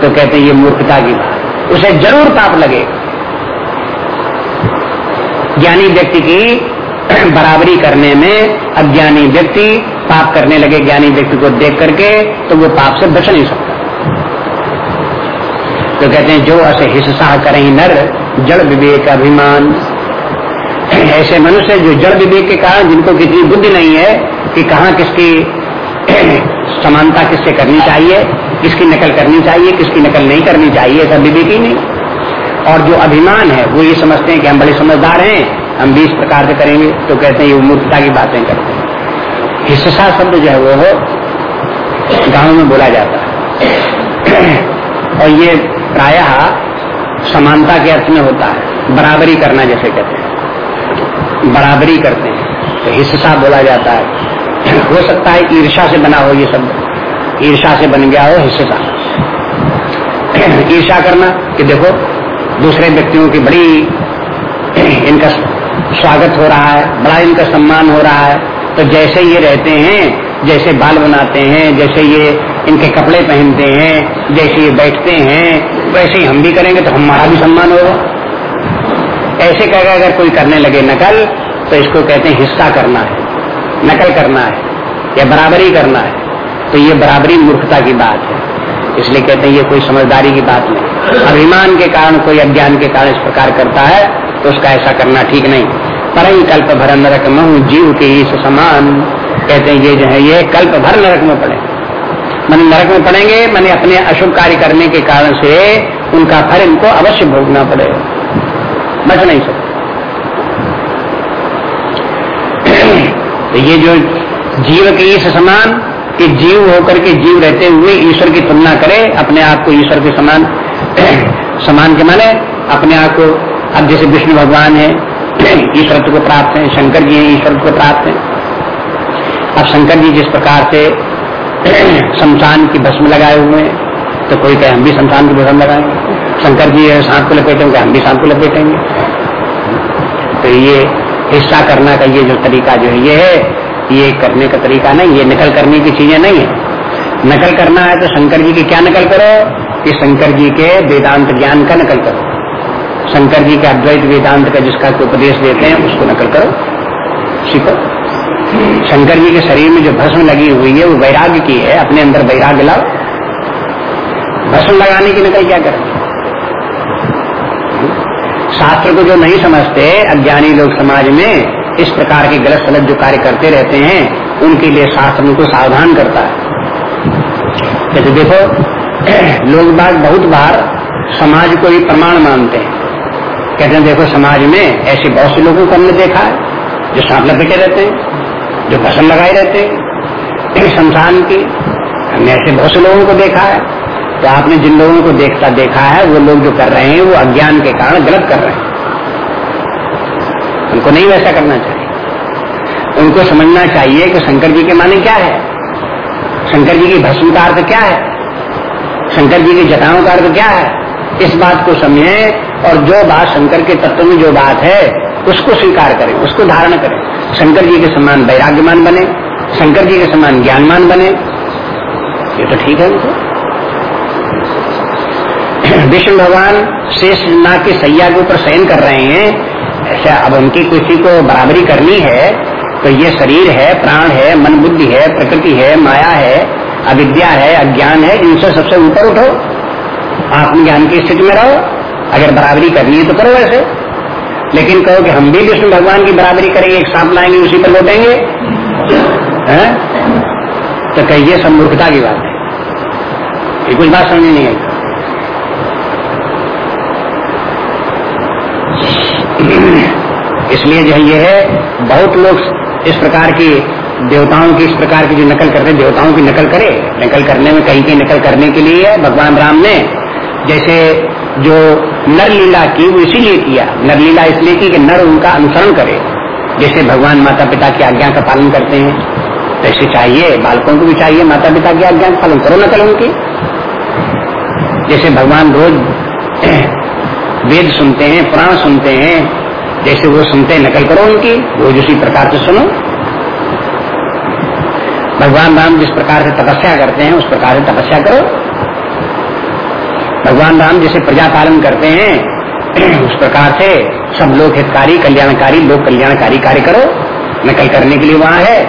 Speaker 1: तो कहते ये मूर्खता की बात। उसे ज़रूर पाप लगे। ज्ञानी व्यक्ति की बराबरी करने में अज्ञानी व्यक्ति पाप करने लगे ज्ञानी व्यक्ति को देख करके तो वो पाप से बच नहीं सकता। तो कहते हैं, जो असे हिस्सा करें नर, जड़ विवेक अभिमान। ऐसे मनुष्य जो जड़ विवेक के कारण जिनको कितनी बुद्धि नहीं है, कि कहा किसकी समानता किससे करनी चाहिए, किसकी नकल करनी चाहिए, किसकी नकल नहीं करनी चाहिए, ऐसा विवेक ही नहीं। और जो अभिमान है, वो ये समझते हैं कि हम बड़े समझदार हैं, हम इस प्रकार से करेंगे तो कहते हैं, ये मूर्खता की बातें करते हैं। हिस्सा शब्द जो है वो गाँव में बोला जाता है। और ये प्रायः समानता के अर्थ में होता है। बराबरी करना जैसे कहते हैं। बराबरी करते हैं। तो हिस्सा बोला जाता है। हो सकता है ईर्षा से बना हो ये शब्द ईर्षा से बन गया हो हिस्सा। ईर्षा करना कि देखो, दूसरे व्यक्तियों की बड़ी इनका स्वागत हो रहा है, बड़ा इनका सम्मान हो रहा है। तो जैसे ये रहते हैं, जैसे बाल बनाते हैं, जैसे ये इनके कपड़े पहनते हैं, जैसे ये बैठते हैं, वैसे ही हम भी करेंगे तो हमारा भी सम्मान होगा। ऐसे कह अगर कोई करने लगे नकल तो इसको कहते हैं हिस्सा करना है, नकल करना है, या बराबरी करना है। तो ये बराबरी मूर्खता की बात है। इसलिए कहते हैं ये कोई समझदारी की बात नहीं। अभिमान के कारण, कोई अज्ञान के कारण इस प्रकार करता है तो उसका ऐसा करना ठीक नहीं। पर ही कल्प भर नरक महू जीव के ही समान कहते हैं, ये जो है, ये कल्प भर नरक में पड़े। मन नरक में पड़ेंगे, मैंने अपने अशुभ कार्य करने के कारण से उनका फल इनको अवश्य भोगना पड़ेगा बच नहीं सकते। तो ये जो जीव के इस समान कि जीव होकर के जीव रहते हुए ईश्वर की तुलना करे, अपने आप को ईश्वर के समान समान के माने, अपने आप को, अब जैसे विष्णु भगवान है ईश्वर को प्राप्त है, शंकर जी ईश्वर को प्राप्त है। अब शंकर जी जिस प्रकार से शमशान की भस्म लगाए हुए हैं तो कोई कहे, हम भी शमशान की भस्म लगाएँगे शंकर जी सांप को लपेटेंगे हम भी सांप को लपेटेंगे। तो ये हिस्सा करना का ये जो तरीका जो है, ये है, ये करने का तरीका नहीं, ये नकल करने की चीज़ें नहीं है। नकल करना है तो शंकर जी की क्या नकल करो? कि शंकर जी के वेदांत ज्ञान का नकल करो। शंकर जी के अद्वैत वेदांत का जिसका उपदेश देते हैं, उसको नकल करो। सीखो। शंकर जी के शरीर में जो भस्म लगी हुई है, वो वैराग्य की है, अपने अंदर वैराग्य लाओ। भस्म लगाने की नकल क्या करें? शास्त्र को जो नहीं समझते, अज्ञानी लोग समाज में, इस प्रकार के गलत सलत जो कार्य करते रहते हैं, उनके लिए शास्त्र उनको सावधान करता है। जैसे देखो, लोग बाग बहुत बार समाज को ही प्रमाण मानते हैं। कहते हैं, देखो समाज में ऐसे बहुत से लोगों को हमने देखा है, जो सांप लपेटे रहते हैं, जो फ़सल लगाए रहते हैं। संसार की हमने ऐसे बहुत से लोगों को देखा है। तो आपने जिन लोगों को देखता देखा है, वो लोग जो कर रहे हैं, वो अज्ञान के कारण गलत कर रहे हैं। उनको नहीं वैसा करना चाहिए। उनको समझना चाहिए कि शंकर जी के माने क्या है। शंकर जी की भस्म का अर्थ क्या है? शंकर जी की जटाओं का अर्थ क्या है? इस बात को समझे और जो बात शंकर के तत्व में जो बात है, उसको स्वीकार करें, उसको धारण करें। शंकर जी के समान वैराग्यमान बने, शंकर जी के समान ज्ञानमान बने। ये तो ठीक है उनको। विष्णु भगवान शेष ना के सैया के ऊपर शयन कर रहे हैं। ऐसा अब उनकी किसी को बराबरी करनी है तो ये शरीर है, प्राण है, मन बुद्धि है, प्रकृति है, माया है, अविद्या है, अज्ञान है, इनसे सबसे ऊपर उठो। आत्मज्ञान की स्थिति में रहो। अगर बराबरी करनी है तो करो वैसे लेकिन कहो कि हम भी विष्णु भगवान की बराबरी करेंगे, एक सांप लाएँगे, उसी पर लौटेंगे। तो कहिए सब मूर्खता की बात है। ये कुछ बात समझ नहीं आई। इसलिए जो है, ये है, बहुत लोग इस प्रकार की देवताओं की, इस प्रकार की जो नकल करते देवताओं की नकल करे। नकल करने में, कहीं की नकल करने के लिए भगवान राम ने जैसे जो नर लीला की वो इसीलिए किया। नर लीला इसलिए की कि नर उनका अनुसरण करे। जैसे भगवान माता पिता की आज्ञा का पालन करते हैं, वैसे चाहिए, बालकों को भी चाहिए माता पिता की आज्ञा का पालन करो नकल उनकी। जैसे भगवान रोज वेद सुनते हैं, पुराण सुनते हैं, जैसे वो सुनते हैं, नकल करो उनकी, रोज उसी प्रकार से सुनो। भगवान राम जिस प्रकार से तपस्या करते हैं, उस प्रकार से तपस्या करो। भगवान राम जैसे प्रजा पालन करते हैं, उस प्रकार से सब लोग हितकारी, कल्याणकारी, लोक कल्याणकारी कार्य करो। नकल करने के लिए वहाँ है।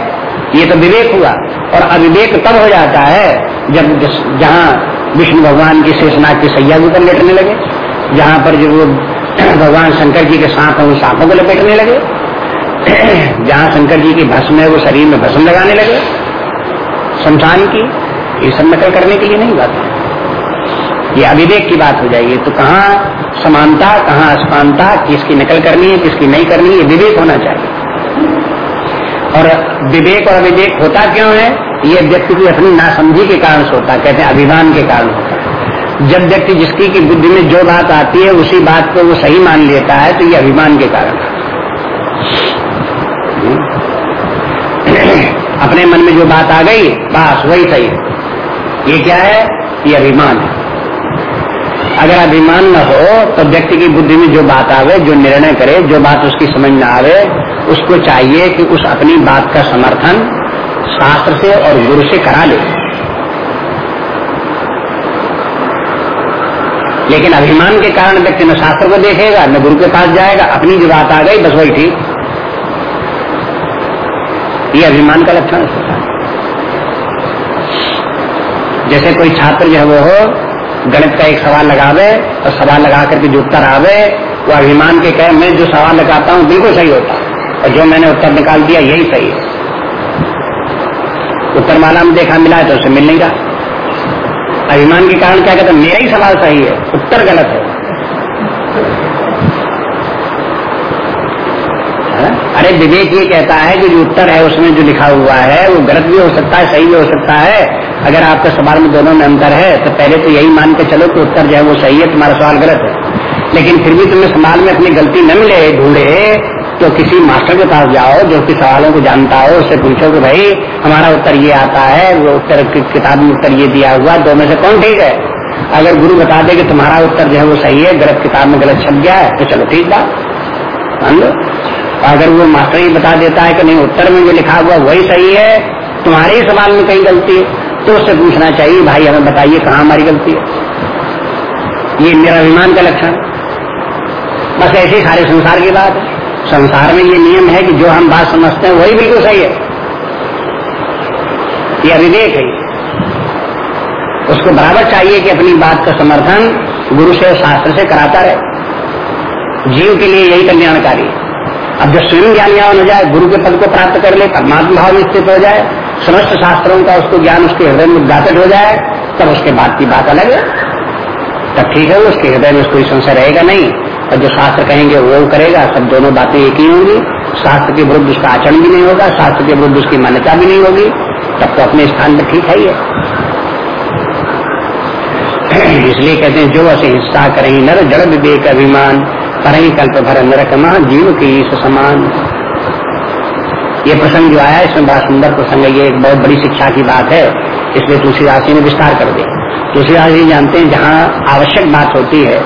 Speaker 1: ये तो विवेक हुआ और अविवेक तब हो जाता है जब जहाँ विष्णु भगवान की शेषनाग की सैया के ऊपर लेटने लगे, जहाँ पर जो भगवान शंकर जी के सांप है, वो सांपों को लपेटने लगे। जहाँ शंकर जी की भस्म है, वो शरीर में भस्म लगाने लगे। शमशान की, ये सब नकल करने के लिए नहीं बात ये अविवेक की बात हो जाएगी तो कहाँ समानता, कहाँ असमानता किसकी नकल करनी है, किसकी नहीं करनी है विवेक होना चाहिए। और विवेक और अविवेक होता क्यों है? ये व्यक्ति की अपनी नासमझी के कारण से होता कहते हैं अभिमान के कारण होता है। जब व्यक्ति जिसकी की बुद्धि में जो बात आती है, उसी बात को वो सही मान लेता है तो ये अभिमान के कारण अपने मन में जो बात आ गई, बस वही सही। है ये क्या है? ये अभिमान है। अगर अभिमान न हो तो व्यक्ति की बुद्धि में जो बात आवे, जो निर्णय करे, जो बात उसकी समझ में आवे, उसको चाहिए कि उस अपनी बात का समर्थन शास्त्र से और गुरु से करा ले। लेकिन अभिमान के कारण व्यक्ति न शास्त्र को देखेगा, न गुरु के पास जाएगा, अपनी जो बात आ गई, बस वही ठीक। ये अभिमान का लक्षण जैसे कोई छात्र जो है वो गणित का एक सवाल लगावे और सवाल लगा करके जो उत्तर आवे वो अभिमान के कहे, मैं जो सवाल लगाता हूँ, बिल्कुल सही होता और जो मैंने उत्तर निकाल दिया, यही सही है। उत्तर माला में देखा, मिला है तो उसे मिल नहीं रहा। अभिमान के कारण क्या कहते मेरा ही सवाल सही है, उत्तर गलत है। अरे विवेक ये कहता है कि जो उत्तर है, उसमें जो लिखा हुआ है, वो गलत भी हो सकता है, सही भी हो सकता है अगर आपके सवाल में दोनों में अंतर है तो पहले तो यही मान के चलो कि उत्तर जो है वो सही है, तुम्हारा सवाल गलत है। लेकिन फिर भी तुम्हें सवाल में अपनी गलती न मिले, ढूंढे तो किसी मास्टर के पास जाओ, जो कि सवालों को जानता हो, उससे पूछो कि भाई, हमारा उत्तर ये आता है, वो उत्तर किताब में उत्तर ये दिया हुआ, दो में से कौन ठीक है? अगर गुरु बता दे कि तुम्हारा उत्तर जो है वो सही है, गलत किताब में गलत छप गया है तो चलो ठीक बात। मान लो। अगर वो मास्टर ही बता देता है कि नहीं, उत्तर में जो लिखा हुआ वही सही है, तुम्हारे ही सवाल में कहीं गलती है। तो उससे पूछना चाहिए, भाई, हमें बताइए कहाँ हमारी गलती है? ये मेरा अभिमान का लक्षण बस ऐसे सारे संसार की बात है। संसार में ये नियम है कि जो हम बात समझते हैं, वही बिल्कुल सही है। ये अविवेक है। उसको बराबर चाहिए कि अपनी बात का समर्थन गुरु से शास्त्र से कराता रहे। जीव के लिए यही कल्याणकारी अब जो स्वयं ज्ञान ज्ञान हो जाए, गुरु के पद को प्राप्त कर ले, परमात्मा भाव स्थित हो जाए समस्त शास्त्रों का उसको ज्ञान उसके हृदय में उद्घाटित हो जाए, तब उसके बाद की बात अलग है। तब ठीक है, उसके हृदय में कोई संशय रहेगा नहीं। और जो शास्त्र कहेंगे, वो करेगा, सब दोनों बातें एक ही होंगी। शास्त्र के विरुद्ध उसका आचरण भी नहीं होगा, शास्त्र के विरुद्ध उसकी मान्यता भी नहीं होगी। तब तो अपने स्थान पर ठीक है ही इसलिए कहते हैं, जो ऐसे हिस्सा करें नर जड़ विवेक अभिमान पर ही कल्प भर नरक जीव की समान। ये प्रसंग जो आया इसमें बड़ा सुंदर प्रसंग है। ये एक बहुत बड़ी शिक्षा की बात है, इसलिए तुलसीदास जी ने विस्तार कर दिया तुलसीदास जी जानते हैं, जहाँ आवश्यक बात होती है,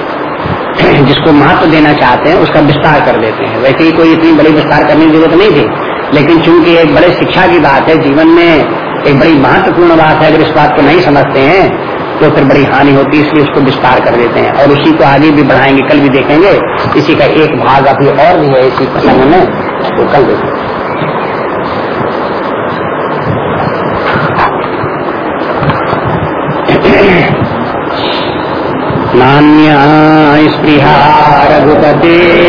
Speaker 1: जिसको महत्व देना चाहते हैं, उसका विस्तार कर देते हैं। वैसे ही कोई इतनी बड़ी विस्तार करने की ज़रूरत नहीं थी, लेकिन चूँकि एक बड़े शिक्षा की बात है, जीवन में एक बड़ी महत्वपूर्ण बात है, अगर इस बात को नहीं समझते हैं तो फिर बड़ी हानि होती है, इसलिए उसको विस्तार कर देते हैं। और उसी को आगे भी बढ़ाएँगे, कल भी देखेंगे। इसी का एक भाग अभी और भी है, इसी प्रसंग में तो कल देखेंगे। नान्या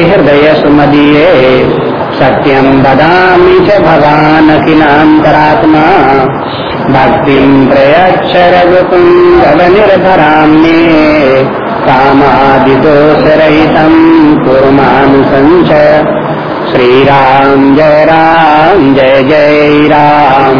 Speaker 1: हृदय सुमदीये सत्यम बदामी च भवान अखिलांतरात्मा भक्ति प्रयच्छ रघुकुंडलनिर्भराम्ये कामादिदोषरहितं कुर्मानुसञ्च। श्रीराम जय राम, जय जय राम।